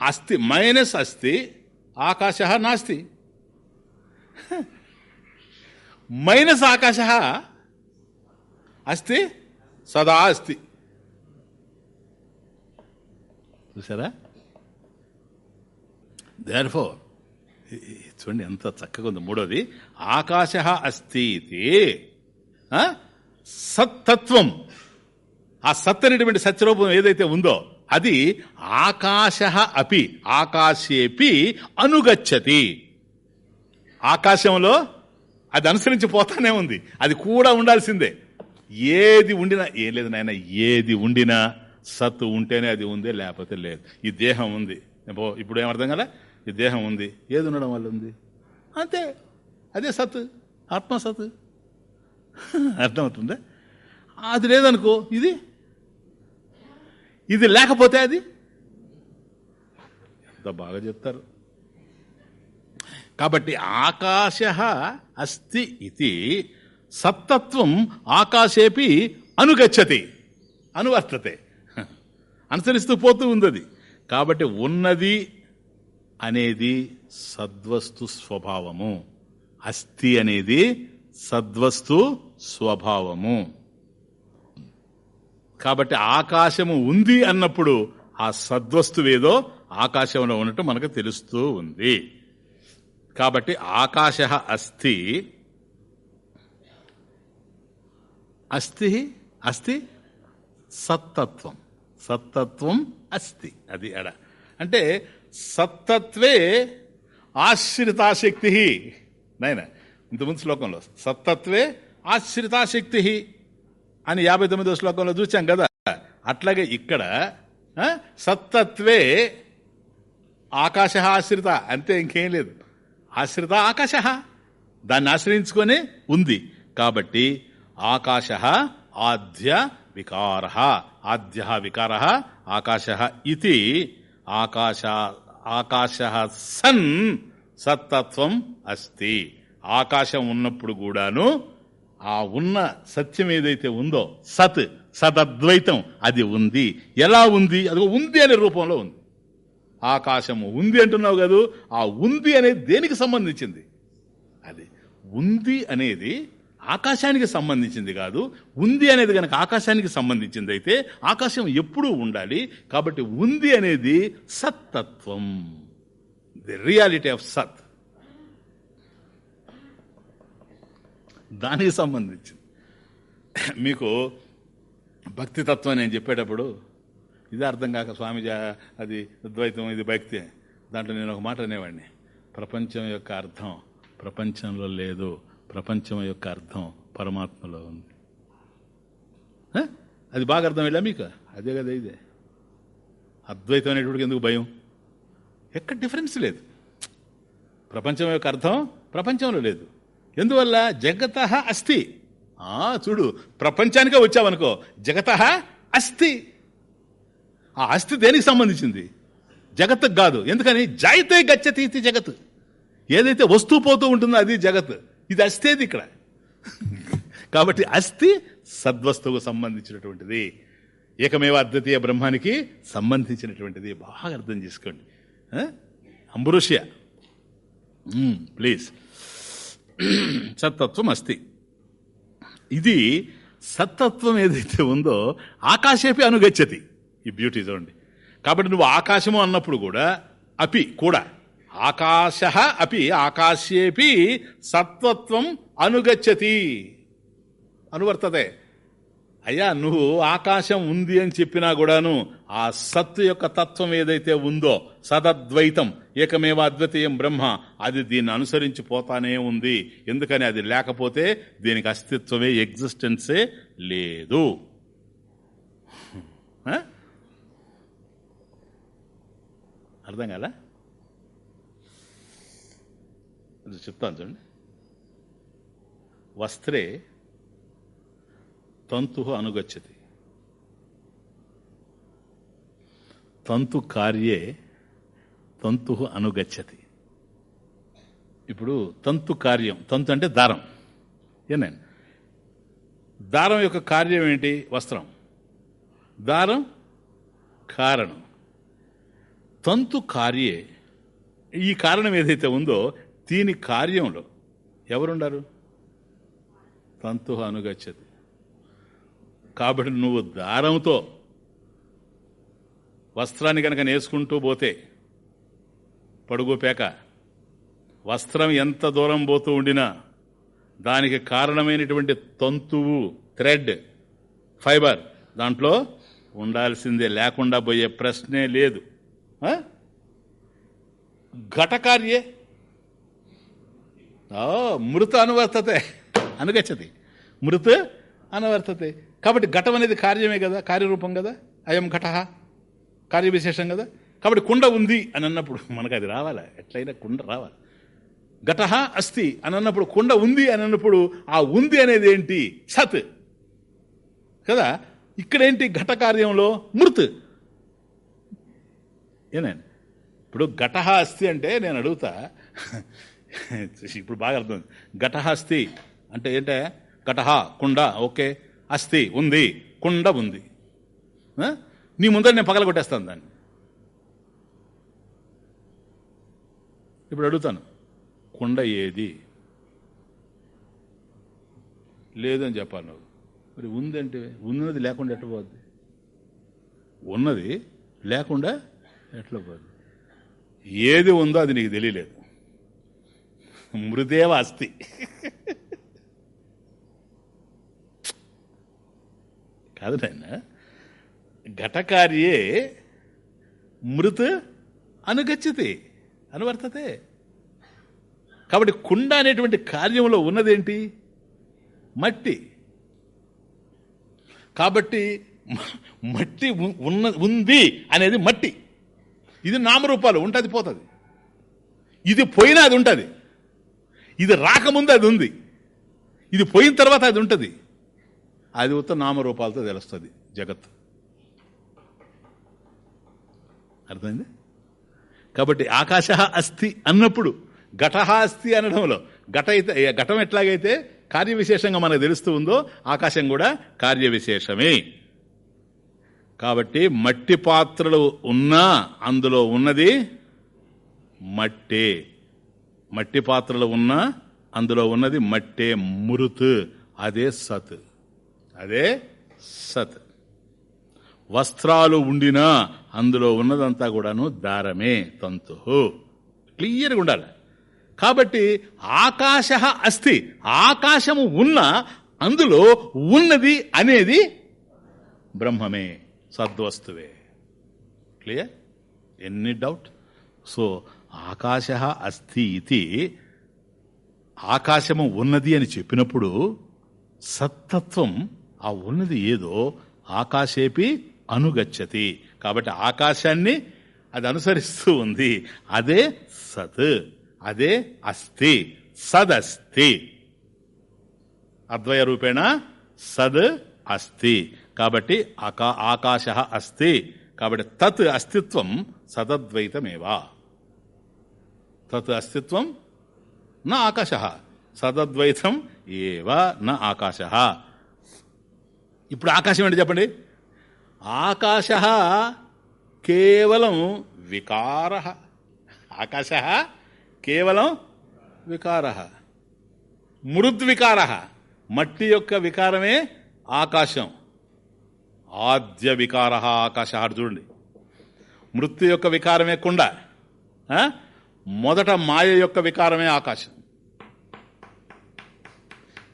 అస్థి మైనస్ అస్థి ఆకాశ నాస్తి. మైనస్ ఆకాశ అస్తి సదా అస్తి చూసారా దేర్ ఫోర్ చూడండి ఎంత చక్కగా ఉంది. మూడోది ఆకాశ అస్తి ఆ? సత్తత్వం. ఆ సత్ అనేటువంటి సత్యరూపం ఏదైతే ఉందో అది ఆకాశ అపి ఆకాశేపి అనుగచ్చతి. ఆకాశంలో అది అనుసరించి పోతానే ఉంది. అది కూడా ఉండాల్సిందే. ఏది ఉండినా ఏం లేదు నాయన ఏది ఉండినా సత్తు ఉంటేనే అది ఉంది లేకపోతే లేదు. ఈ దేహం ఉంది. ఇప్పుడు ఏమర్థం కదా ఈ దేహం ఉంది. ఏది ఉండడం వల్ల ఉంది? అంతే. అదే సత్తు ఆత్మ సత్తు అర్థమవుతుందా? అది లేదనుకో ఇది? ఇది లేకపోతే అది? ఎంత బాగా చెప్తారు. కాబట్టి ఆకాశ అస్తి ఇది. సత్తత్వం ఆకాశేపి అనుగచ్చతి. అనువర్తతే. అనుసరిస్తూ పోతూ ఉంది కాబట్టి ఉన్నది అనేది సద్వస్తు స్వభావము. అస్థి అనేది సద్వస్తు స్వభావము. కాబట్టి ఆకాశము ఉంది అన్నప్పుడు ఆ సద్వస్తువేదో ఆకాశంలో ఉన్నట్టు మనకు తెలుస్తూ ఉంది. కాబట్టి ఆకాశ అస్థి. అస్థి? అస్థి? సత్తత్వం. సత్తత్వం అస్థి. అది ఎడ? అంటే సత్తత్వే ఆశ్రితాశక్తి. నాయన ఇంతకుముందు శ్లోకంలో సత్తత్వే ఆశ్రితాశక్తి అని యాభై తొమ్మిదో శ్లోకంలో చూచాం కదా. అట్లాగే ఇక్కడ సత్తత్వే ఆకాశ ఆశ్రిత అంతే ఇంకేం లేదు. ఆశ్రిత ఆకాశ. దాన్ని ఆశ్రయించుకొని ఉంది. కాబట్టి ఆకాశ ఆద్య వికార. ఆద్య వికార ఆకాశ ఇది ఆకాశ ఆకాశ సన్ సత్తత్వం అస్తి. ఆకాశం ఉన్నప్పుడు కూడాను ఆ ఉన్న సత్యం ఏదైతే ఉందో సత్ సతద్వైతం అది ఉంది. ఎలా ఉంది? అది ఉంది అనే రూపంలో ఉంది. ఆకాశము ఉంది అంటున్నావు కదూ? ఆ ఉంది అనేది దేనికి సంబంధించింది? అది ఉంది అనేది ఆకాశానికి సంబంధించింది కాదు ఉంది అనేది కనుక ఆకాశానికి సంబంధించింది అయితే ఆకాశం ఎప్పుడూ ఉండాలి. కాబట్టి ఉంది అనేది సత్తత్వం. ది రియాలిటీ ఆఫ్ సత్. దానికి సంబంధించింది. మీకు భక్తి తత్వం నేను చెప్పేటప్పుడు ఇది అర్థం కాక స్వామిజీ అది ద్వైతం ఇది భక్తి. దాంట్లో నేను ఒక మాట అనేవాడిని. ప్రపంచం యొక్క అర్థం ప్రపంచంలో లేదు. ప్రపంచం యొక్క అర్థం పరమాత్మలో ఉంది. అది బాగా అర్థం వెళ్ళా మీకు? అదే కదా ఇదే. అద్వైతం అనేటువంటి ఎందుకు భయం? ఎక్కడ డిఫరెన్స్ లేదు. ప్రపంచం యొక్క అర్థం ప్రపంచంలో లేదు. ఎందువల్ల? జగత అస్థి. ఆ, చూడు ప్రపంచానికే వచ్చావనుకో జగత అస్థి. ఆ అస్థి దేనికి సంబంధించింది? జగత్తుకు కాదు. ఎందుకని? జాయితే గచ్చతి ఇది జగత్. ఏదైతే వస్తూ పోతూ ఉంటుందో అది జగత్. ఇది అస్థేది ఇక్కడ. కాబట్టి అస్థి సద్వస్తువుకు సంబంధించినటువంటిది. ఏకమేవ అద్వితీయ బ్రహ్మానికి సంబంధించినటువంటిది. బాగా అర్థం చేసుకోండి. అంబురుషియా. ప్లీజ్. సత్తత్వం అస్తి ఇది సత్తత్వం ఏదైతే ఉందో ఆకాశేపి అనుగచ్చతి. ఈ బ్యూటీ చూడండి. కాబట్టి నువ్వు ఆకాశము అన్నప్పుడు కూడా అపి కూడా. ఆకాశ అపి ఆకాశేపి సత్వత్వం అనుగచ్చతి. అనువర్తతే. అయ్యా నువ్వు ఆకాశం ఉంది అని చెప్పినా కూడాను ఆ సత్తు యొక్క తత్వం ఏదైతే ఉందో సదద్వైతం ఏకమేవ అద్వితీయం బ్రహ్మ అది దీన్ని అనుసరించి పోతానే ఉంది. ఎందుకని అది లేకపోతే దీనికి అస్తిత్వమే ఎగ్జిస్టెన్సే లేదు. అర్థం కాలా అది చెప్తాను చూడండి. వస్త్రే తంతు అనుగచ్చతి. తంతు కార్యే తంతు అనుగచ్చతి. ఇప్పుడు తంతు కార్యం తంతు అంటే దారం. ఏనండి దారం యొక్క కార్యం ఏంటి? వస్త్రం. దారం కారణం. తంతు కార్యే ఈ కారణం ఏదైతే ఉందో దీని కార్యంలో ఎవరుండారు? తంతు అనుగచ్చది. కాబట్టి నువ్వు దారంతో వస్త్రాన్ని కనుక నేసుకుంటూ పోతే పడుగుపేక వస్త్రం ఎంత దూరం పోతూ ఉండినా దానికి కారణమైనటువంటి తంతువు థ్రెడ్ ఫైబర్ దాంట్లో ఉండాల్సిందే. లేకుండా పోయే ప్రశ్నే లేదు. ఘటకార్యే. ఓ, మృత అనువర్తతే. అనుగచ్చతి మృత అనువర్తతే. కాబట్టి ఘటం అనేది కార్యమే కదా కార్యరూపం కదా అయం ఘట కార్యవిశేషం కదా. కాబట్టి కుండ ఉంది అని అన్నప్పుడు మనకు అది రావాలి? ఎట్లయినా కుండ రావాలి. ఘట అస్థి అని అన్నప్పుడు కుండ ఉంది అని అన్నప్పుడు ఆ ఉంది అనేది ఏంటి? సత్. కదా? ఇక్కడేంటి ఘట కార్యంలో? మృత్. ఏనండి ఇప్పుడు ఘట అస్థి అంటే నేను అడుగుతా. ఇప్పుడు బాగా అర్థం ఘటహ అస్థి. అంటే ఏంటే? ఘటహ కుండ ఓకే. అస్థి ఉంది. కుండ ఉంది. నీ ముందర నేను పగల కొట్టేస్తాను దాన్ని. ఇప్పుడు అడుగుతాను. కుండ ఏది? లేదని చెప్పాలి నువ్వు. మరి ఉందంటే ఉన్నది లేకుండా ఎట్లా పోద్ది? ఉన్నది లేకుండా ఎట్లా పోద్ది? ఏది ఉందో అది నీకు తెలియలేదు. మృదేవ అస్థి కాదు నాయన ఘటకార్యే మృత్ అనుగచ్చతి అనువర్తతే. కాబట్టి కుండ అనేటువంటి కార్యంలో ఉన్నదేంటి? మట్టి. కాబట్టి మట్టి ఉన్న ఉంది అనేది మట్టి. ఇది నామరూపాలు ఉంటుంది పోతుంది. ఇది పోయినా అది ఉంటుంది. ఇది రాకముందు అది ఉంది. ఇది పోయిన తర్వాత అది ఉంటుంది. అది ఉత్త నామరూపాలతో తెలుస్తుంది జగత్ అర్థమైంది? కాబట్టి ఆకాశ అస్థి అన్నప్పుడు ఘట అస్థి అనడంలో ఘట అయితే ఘటం ఎట్లాగైతే కార్యవిశేషంగా మనకు తెలుస్తూ ఉందో ఆకాశం కూడా కార్యవిశేషమే. కాబట్టి మట్టి పాత్రలు ఉన్నా అందులో ఉన్నది మట్టే. మట్టి పాత్రలు ఉన్నా అందులో ఉన్నది మట్టే మృత్ అదే సత్. అదే సత్. వస్త్రాలు ఉండినా అందులో ఉన్నదంతా కూడాను దారమే తంతు. క్లియర్గా ఉండాలి. కాబట్టి ఆకాశ అస్థి ఆకాశము ఉన్న అందులో ఉన్నది అనేది బ్రహ్మమే సద్వస్తువే. క్లియర్? ఎన్ని డౌట్? సో ఆకాశ అస్థి ఇది ఆకాశము ఉన్నది అని చెప్పినప్పుడు సత్తత్వం ఆ ఉన్నది ఏదో ఆకాశేపి అనుగచ్చతి. కాబట్టి ఆకాశాన్ని అది అనుసరిస్తూ ఉంది. అదే సత్ అదే అస్థి సదస్తి అద్వయ రూపేణ సద్ అస్థి. కాబట్టి ఆకా ఆకాశ అస్థి. కాబట్టి తత్ అస్తిత్వం సదద్వైతమేవా. తత్ అస్తిత్వం నా ఆకాశ. సదద్వైతం ఏవ నా ఆకాశ. ఇప్పుడు ఆకాశం ఏంటి చెప్పండి? ఆకాశ కేవలం వికార. ఆకాశ కేవలం వికార. మృద్వికార. మట్టి యొక్క వికారమే ఆకాశం. ఆద్య వికార ఆకాశ. ఆడు చూడండి. మృత్యు యొక్క వికారమే కుండ. మొదట మాయ యొక్క వికారమే ఆకాశం.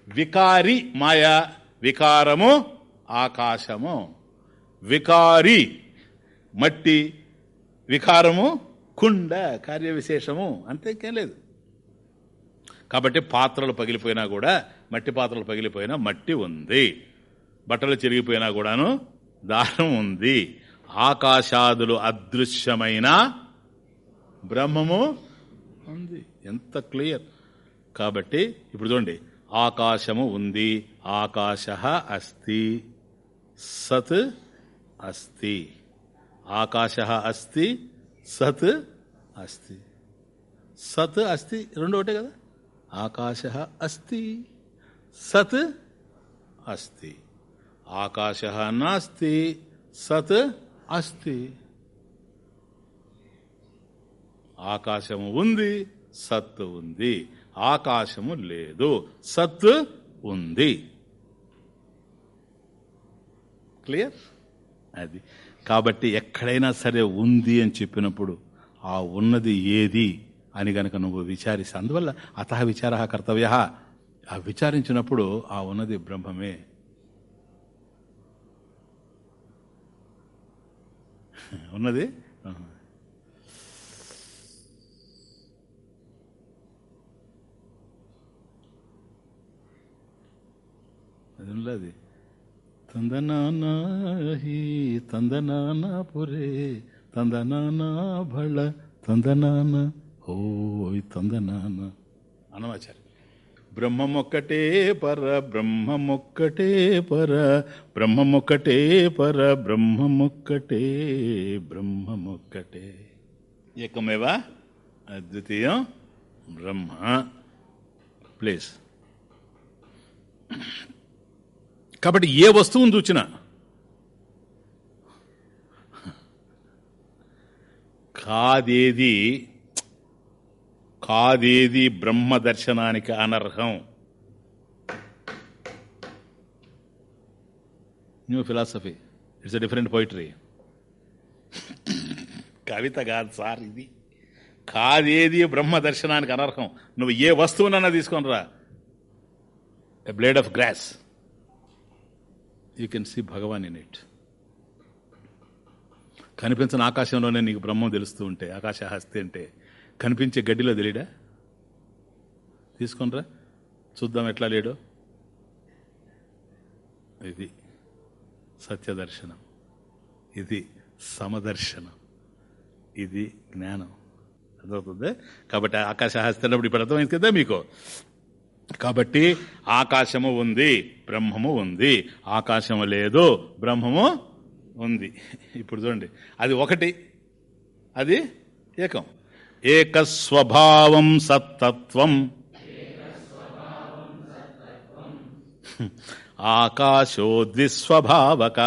వికారి మాయ వికారము ఆకాశము. వికారి మట్టి వికారము కుండ కార్యవిశేషము అంతే ఇంకేం లేదు. కాబట్టి పాత్రలు పగిలిపోయినా కూడా మట్టి పాత్రలు పగిలిపోయినా మట్టి ఉంది. బట్టలు చిరిగిపోయినా కూడాను దారం ఉంది. ఆకాశాదులు అదృశ్యమైన బ్రహ్మము? ఉంది. ఎంత క్లియర్. కాబట్టి ఇప్పుడు చూడండి. ఆకాశము ఉంది. ఆకాశ అస్తి సత్ అస్తి ఆకాశ అస్తి సత్ అస్తి సత్ అస్తి రెండు ఒకటే కదా? ఆకాశ అస్తి సత్ అస్తి ఆకాశ నాస్తి సత్ అస్తి ఆకాశము ఉంది సత్ ఉంది. ఆకాశము లేదు సత్ ఉంది. క్లియర్ అది. కాబట్టి ఎక్కడైనా సరే ఉంది అని చెప్పినప్పుడు ఆ ఉన్నది ఏది అని గనక నువ్వు విచారిస్తే అందువల్ల అత విచార కర్తవ్య. ఆ విచారించినప్పుడు ఆ ఉన్నది బ్రహ్మమే. ఉన్నది అది ఉన్నది తందనాహి ತಂದನಾನ ಪುರೇ ತಂದನಾನ ಬಳ తందనాన ಓಯ್ ತಂದನಾನ అనమాచారు బ్రహ్మమొక్కటే పర బ్రహ్మమొక్కటే పర బ్రహ్మమొక్కటే పర బ్రహ్మమొక్కటే బ్రహ్మమొక్కటే. ఏకమేవా? అద్వితీయం బ్రహ్మ ప్లీజ్ కాబట్టి ఏ వస్తువును చూచినా. కాదేది కాదేది బ్రహ్మ దర్శనానికి అనర్హం? New philosophy. It's a different poetry కవిత కాదు సార్ ఇది. కాదేది బ్రహ్మ దర్శనానికి అనర్హం? నువ్వు ఏ వస్తువునన్నా తీసుకొని రా a blade of grass you can see Bhagwan in it కనిపించిన ఆకాశంలోనే నీకు బ్రహ్మం తెలుస్తూ ఉంటే ఆకాశ హస్తి అంటే కనిపించే గడ్డిలో తెలియడా తీసుకొనరా. చూద్దాం ఎట్లా లేడో. ఇది సత్యదర్శనం. ఇది సమదర్శనం. ఇది జ్ఞానం. అర్థమవుతుంది? కాబట్టి ఆకాశ హస్తినప్పుడు ఇప్పుడు అర్థమైంది కదా మీకు. కాబట్టి ఆకాశము ఉంది బ్రహ్మము ఉంది. ఆకాశము లేదు బ్రహ్మము ఉంది. ఇప్పుడు చూడండి. అది ఒకటి. అది ఏకం. ఏకస్వభావం సత్తత్వం. ఆకాశోద్విస్వభావక.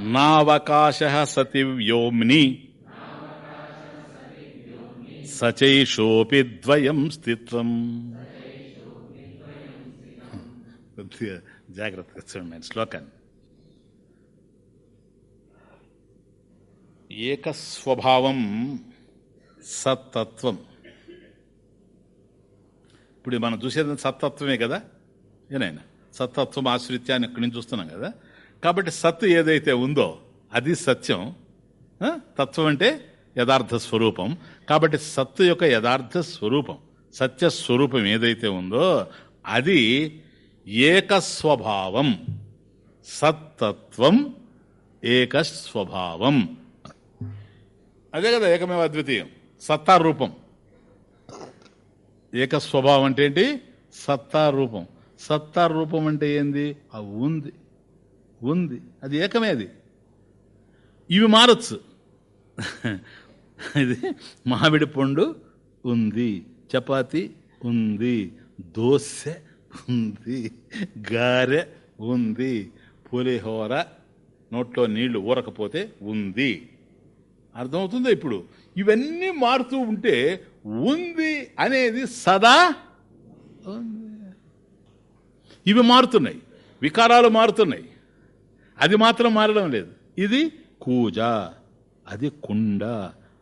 నావకాశ సతి వ్యోమ్ని. సచైషోపి ద్వయం స్థిత్వం. కొద్దిగా జాగ్రత్తగా చూడండి శ్లోకాన్ని. ఏకస్వభావం సత్తత్వం. ఇప్పుడు మనం చూసేది సత్తత్వమే కదా? ఏనైనా సత్తత్వం ఆశ్రిత్యాన్ని ఇక్కడి నుంచి చూస్తున్నాం కదా? కాబట్టి సత్తు ఏదైతే ఉందో అది సత్యం. తత్వం అంటే యథార్థ స్వరూపం. కాబట్టి సత్తు యొక్క యథార్థ స్వరూపం. సత్య స్వరూపం ఏదైతే ఉందో అది ఏకస్వభావం. సత్తత్వం ఏకస్వభావం. అదే కదా ఏకమేవ అద్వితీయం. సత్తారూపం. ఏకస్వభావం అంటే ఏంటి? సత్తారూపం. సత్తారూపం అంటే ఏంది? ఆ ఉంది. ఉంది. అది ఏకమే అది. ఇవి మారచ్చు. ఇది మామిడి పండు ఉంది చపాతి ఉంది దోశ ఉంది గారె ఉంది పులిహోర నోట్లో నీళ్ళు ఊరకపోతే ఉంది. అర్థమవుతుందా ఇప్పుడు? ఇవన్నీ మారుతూ ఉంటే ఉంది అనేది సదా ఇవి మారుతున్నాయి వికారాలు మారుతున్నాయి. అది మాత్రం మారడం లేదు. ఇది కూజ. అది కుండ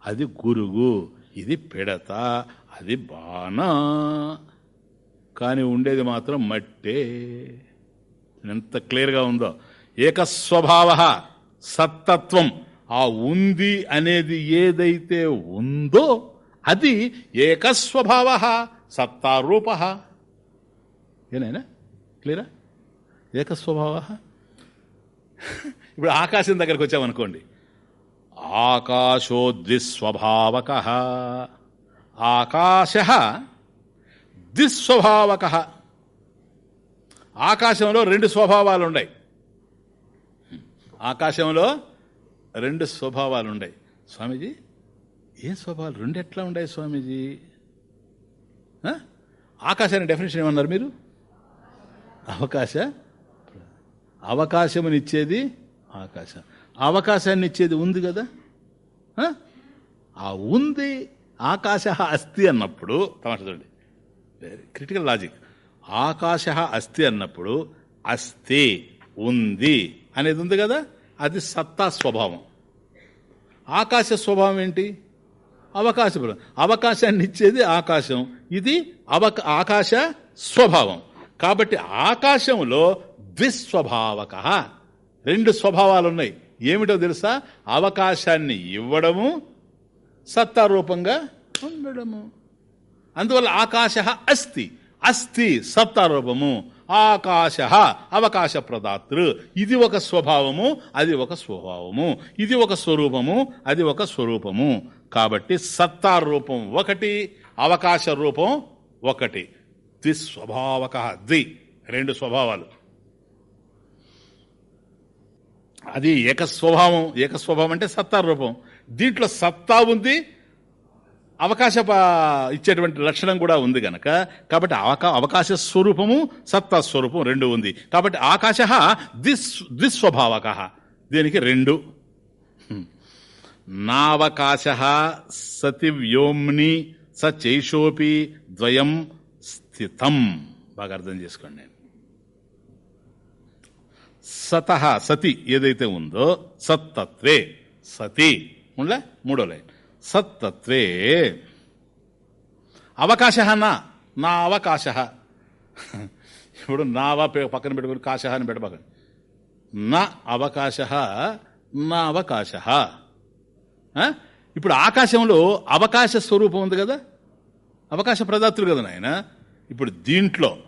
అది గురుగు ఇది పిడత అది బాణ. కానీ ఉండేది మాత్రం మట్టే. ఎంత క్లియర్గా ఉందో. ఏకస్వభావ సత్తత్వం. ఆ ఉంది అనేది ఏదైతే ఉందో అది ఏకస్వభావ సత్తారూప. ఏనైనా? క్లియరా? ఏకస్వభావ? ఇప్పుడు ఆకాశం దగ్గరకు వచ్చామనుకోండి. ఆకాశోద్విస్వభావక ఆకాశ దిస్వభావక. ఆకాశంలో రెండు స్వభావాలు ఉన్నాయి ఆకాశంలో రెండు స్వభావాలు ఉన్నాయి స్వామీజీ ఏ స్వభావాలు? రెండు ఎట్లా ఉన్నాయి స్వామీజీ ఆకాశాన్ని డెఫినేషన్ ఏమన్నారు మీరు? అవకాశ? అవకాశమునిచ్చేది ఆకాశం. అవకాశాన్ని ఇచ్చేది ఉంది కదా? ఆ? ఉంది ఆకాశ అస్థి అన్నప్పుడు తమాషా చూడండి. వెరీ క్రిటికల్ లాజిక్ ఆకాశ అస్థి అన్నప్పుడు అస్థి ఉంది అనేది ఉంది కదా? అది సత్తా స్వభావం. ఆకాశ స్వభావం ఏంటి? అవకాశ అవకాశాన్ని ఇచ్చేది ఆకాశం. ఇది అవక ఆకాశ స్వభావం. కాబట్టి ఆకాశంలో ద్విస్వభావక. రెండు స్వభావాలు ఉన్నాయి ఏమిటో తెలుసా? అవకాశాన్ని ఇవ్వడము సత్తారూపంగా ఉండడము. అందువల్ల ఆకాశ అస్తి అస్థి సత్తారూపము ఆకాశ అవకాశ ప్రదాతృ. ఇది ఒక స్వభావము అది ఒక స్వభావము. ఇది ఒక స్వరూపము అది ఒక స్వరూపము. కాబట్టి సత్తారూపం ఒకటి అవకాశ రూపం ఒకటి. ద్విస్వభావక ద్వి రెండు స్వభావాలు. అది ఏకస్వభావం ఏకస్వభావం అంటే సత్తా రూపం. దీంట్లో సత్తా ఉంది అవకాశ ఇచ్చేటువంటి లక్షణం కూడా ఉంది గనక. కాబట్టి అవకా అవకాశ స్వరూపము సత్తా స్వరూపం రెండు ఉంది. కాబట్టి ఆకాశ దిస్ ద్విస్వభావక దీనికి రెండు. నావకాశ సతి వ్యోమ్ని స చైషోపి ద్వయం స్థితం. బాగా అర్థం చేసుకోండి. నేను సత సతి ఏదైతే ఉందో సత్తత్వే. సతి. ఉండలే? మూడో లైన్. సత్తత్వే. అవకాశ నా. నా అవకాశ. ఇప్పుడు నావా పక్కన పెట్టుకుని కాశ అని పెట్టబక నా అవకాశ నా అవకాశ. ఇప్పుడు ఆకాశంలో అవకాశ స్వరూపం ఉంది కదా? అవకాశ ప్రదాతులు కదా నాయన? ఇప్పుడు దీంట్లో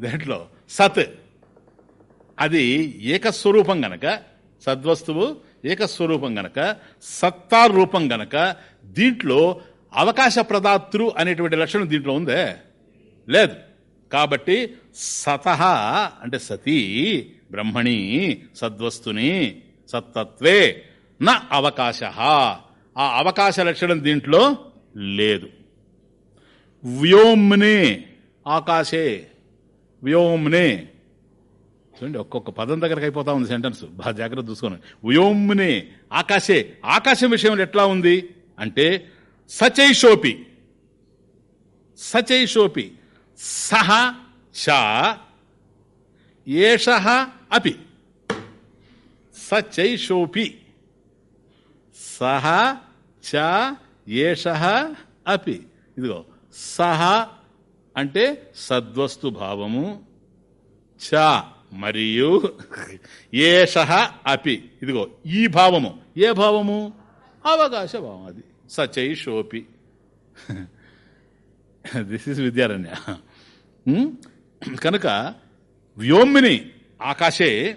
దేంట్లో? సత్. అది ఏకస్వరూపం గనక సద్వస్తువు ఏకస్వరూపం గనక సత్తారూపం గనక దీంట్లో అవకాశ ప్రదాతృ అనేటువంటి లక్షణం దీంట్లో ఉందే? లేదు. కాబట్టి సతహ అంటే సతీ బ్రహ్మణి సద్వస్తుని సత్తత్వే నా అవకాశ. ఆ అవకాశ లక్షణం దీంట్లో లేదు. వ్యోమ్నే ఆకాశే వ్యోమ్నే చూడండి ఒక్కొక్క పదం దగ్గరకు అయిపోతా ఉంది సెంటెన్స్ బాగా జాగ్రత్త చూసుకోండి. ఉయోమ్నే ఆకాశే ఆకాశం విషయంలో ఎట్లా ఉంది? అంటే సచైషోపి. సచైషోపి. సహ చ ఏష అపి. సచైషోపి. సహ చ ఏష అపి. ఇదిగో సహ అంటే సద్వస్తు భావము చ మరియు ఏష అపి. ఇదిగో ఈ భావము. ఏ భావము? అవకాశ భావం అది. సచై షోపి దిస్ ఇస్ విద్యారణ్య కనుక వ్యోమిని ఆకాశే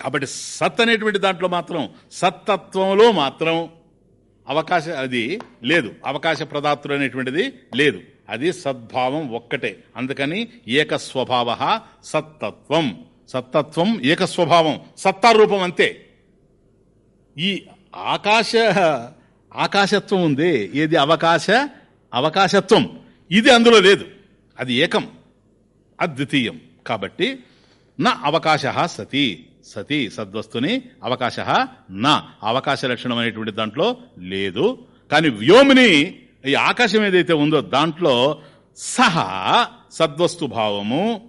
కాబట్టి సత్ అనేటువంటి దాంట్లో మాత్రం సత్తత్వంలో మాత్రం అవకాశ అది లేదు. అవకాశ ప్రదాతులు అనేటువంటిది లేదు. అది సద్భావం ఒక్కటే. అందుకని ఏకస్వభావ సత్తత్వం. సత్తత్వం ఏకస్వభావం. సత్తారూపం అంతే. ఈ ఆకాశ ఆకాశత్వం ఉంది. ఏది అవకాశ? అవకాశత్వం. ఇది అందులో లేదు. అది ఏకం. అద్వితీయం. కాబట్టి నా అవకాశ సతి. సతి సద్వస్తుని అవకాశ నా. అవకాశ లక్షణం అనేటువంటి దాంట్లో లేదు. కానీ వ్యోమిని ఈ ఆకాశం ఏదైతే ఉందో దాంట్లో సహ సద్వస్తు భావము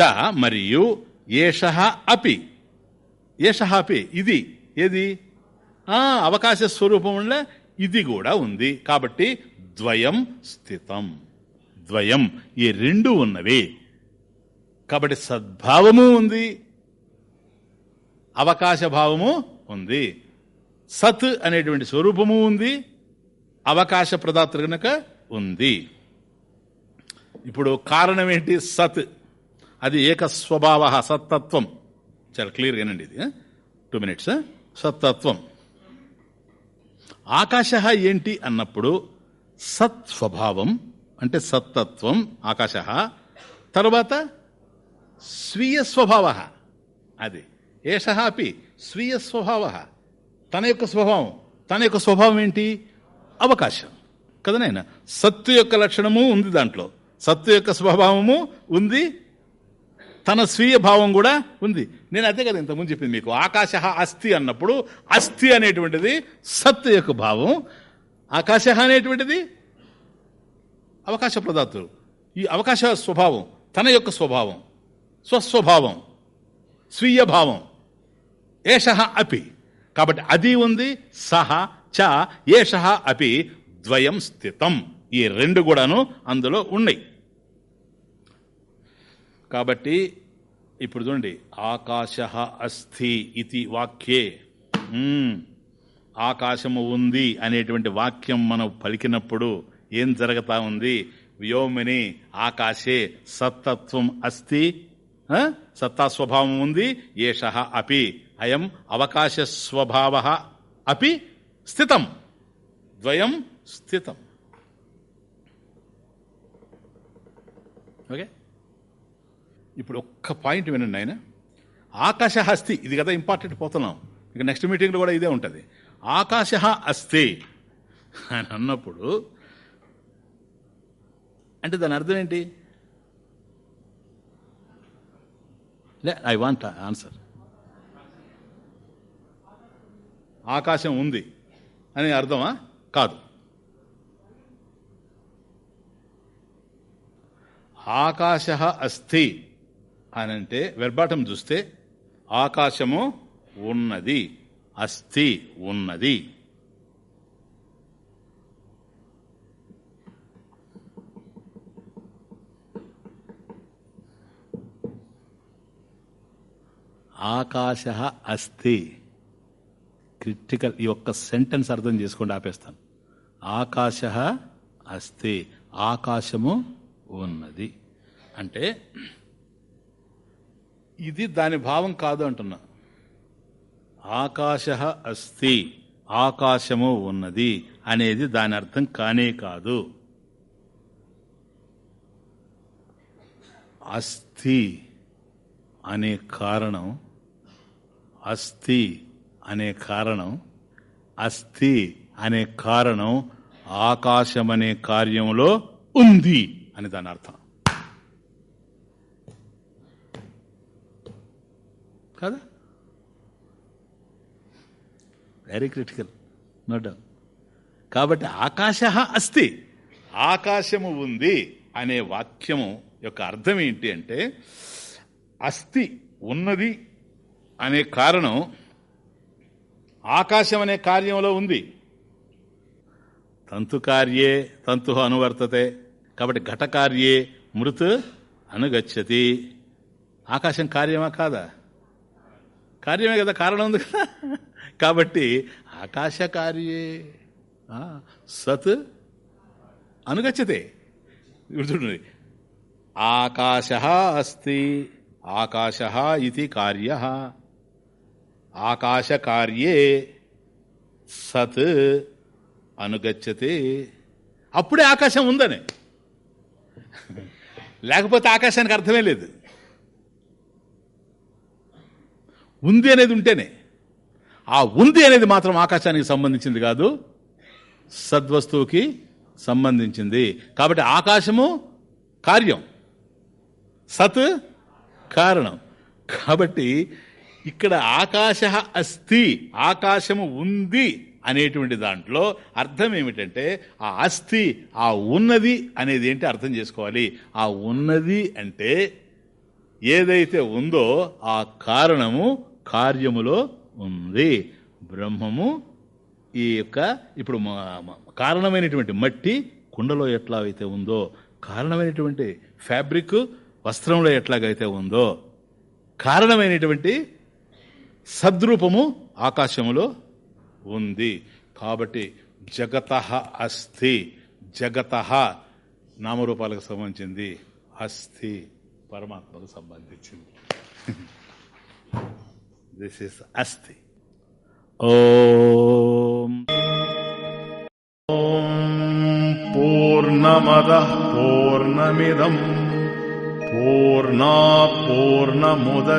చ మరియు ఏష అపి. ఏష అపి ఇది. ఏది? అవకాశ స్వరూపంలో ఇది కూడా ఉంది. కాబట్టి ద్వయం స్థితం. ద్వయం ఈ రెండు ఉన్నవి. కాబట్టి సద్భావము ఉంది. అవకాశ భావము ఉంది. సత్ అనేటువంటి స్వరూపము ఉంది. అవకాశ ప్రదాత కనుక ఉంది. ఇప్పుడు కారణం ఏంటి? సత్. అది ఏకస్వభావ సత్తత్వం. చాలా క్లియర్గానండి ఇది టూ మినిట్స్ సత్తత్వం. ఆకాశ ఏంటి అన్నప్పుడు సత్స్వభావం అంటే సత్తత్వం ఆకాశ. తర్వాత స్వీయ స్వభావ. అది. ఏష అపి స్వీయ స్వభావ. తన యొక్క స్వభావం. తన యొక్క స్వభావం ఏంటి? అవకాశం. కదనైనా సత్తు యొక్క లక్షణము ఉంది దాంట్లో. సత్తు యొక్క స్వభావము ఉంది. తన స్వీయ భావం కూడా ఉంది. నేను అదే కదా ఇంతకుముందు చెప్పింది మీకు. ఆకాశ అస్థి అన్నప్పుడు అస్థి అనేటువంటిది సత్తు యొక్క భావం. ఆకాశ అనేటువంటిది అవకాశ ప్రదాతులు. ఈ అవకాశ స్వభావం తన యొక్క స్వభావం స్వస్వభావం స్వీయ భావం ఏష అపి. కాబట్టి అది ఉంది సహ చ ఏష అపి ద్వయం స్థితం. ఈ రెండు కూడాను అందులో ఉన్నాయి. కాబట్టి ఇప్పుడు చూడండి. ఆకాశ అస్థి ఇది వాక్యే. ఆకాశము ఉంది అనేటువంటి వాక్యం మనం పలికినప్పుడు ఏం జరుగుతా ఉంది? వ్యోమిని ఆకాశే సత్తత్వం అస్థి సత్తాస్వభావం ఉంది. ఏష అపి అయం అవకాశ స్వభావ అపి స్థితం. ద్వయం స్థితం. ఓకే? ఇప్పుడు ఒక్క పాయింట్ వినండి ఆయన ఆకాశ అస్థి. ఇది కదా ఇంపార్టెంట్ పోతున్నాం. ఇక నెక్స్ట్ మీటింగ్లో కూడా ఇదే ఉంటుంది. ఆకాశ అస్తి అని అన్నప్పుడు అంటే దాని అర్థం ఏంటి? లే ఐ వాంట్ ఆన్సర్. ఆకాశం ఉంది. అని అర్థమా? కాదు. ఆకాశ అస్థి అని అంటే వెర్బాటం చూస్తే ఆకాశము ఉన్నది అస్థి ఉన్నది. ఆకాశ అస్థి క్రిటికల్ ఈ ఒక్క సెంటెన్స్ అర్థం చేసుకోండి ఆపేస్తాను. ఆకాశ అస్తి ఆకాశము ఉన్నది. అంటే ఇది దాని భావం కాదు అంటున్నా. ఆకాశ అస్తి ఆకాశము ఉన్నది అనేది దాని అర్థం కానే కాదు. అస్థి అనే కారణం అస్థి అనే కారణం అస్థి అనే కారణం ఆకాశం అనే కార్యంలో ఉంది అని దాని అర్థం. కదా? వెరీ క్రిటికల్ నో డౌట్ కాబట్టి ఆకాశ అస్తి ఆకాశము ఉంది అనే వాక్యము యొక్క అర్థం ఏంటి అంటే అస్థి ఉన్నది అనే కారణం ఆకాశం అనే కార్యంలో ఉంది. తంతు కార్యే తంతు అనువర్తతే. కాబట్టి ఘటకార్యే మృత్ అనుగచ్చతి. ఆకాశం కార్యమా కాదా? కార్యమే కదా కారణం ఉంది కదా. కాబట్టి ఆకాశ కార్యే సత్ అనుగచ్చతే. ఇప్పుడు చూడండి. ఆకాశ అస్తి ఆకాశ ఇది కార్య. ఆకాశకార్యే సత్ అనుగచ్చతి. అప్పుడే ఆకాశం ఉందని. లేకపోతే ఆకాశానికి అర్థమే లేదు. ఉంది అనేది ఉంటేనే. ఆ ఉంది అనేది మాత్రం ఆకాశానికి సంబంధించింది కాదు సద్వస్తువుకి సంబంధించింది. కాబట్టి ఆకాశము కార్యం సత్ కారణం. కాబట్టి ఇక్కడ ఆకాశ అస్థి ఆకాశము ఉంది అనేటువంటి దాంట్లో అర్థం ఏమిటంటే ఆ అస్థి ఆ ఉన్నది అనేది ఏంటి అర్థం చేసుకోవాలి. ఆ ఉన్నది అంటే ఏదైతే ఉందో ఆ కారణము కార్యములో ఉంది. బ్రహ్మము ఈ యొక్క ఇప్పుడు కారణమైనటువంటి మట్టి కుండలో ఎట్లా అయితే ఉందో కారణమైనటువంటి ఫ్యాబ్రిక్ వస్త్రంలో ఎట్లాగైతే ఉందో కారణమైనటువంటి సద్రూపము ఆకాశములో ఉంది. కాబట్టి జగత అస్థి. జగత నామరూపాలకు సంబంధించింది అస్థి పరమాత్మకు సంబంధించింది. దిస్ ఇస్ అస్థి. ఓం పూర్ణమద పూర్ణమిదం. పూర్ణా పూర్ణముద్యతే.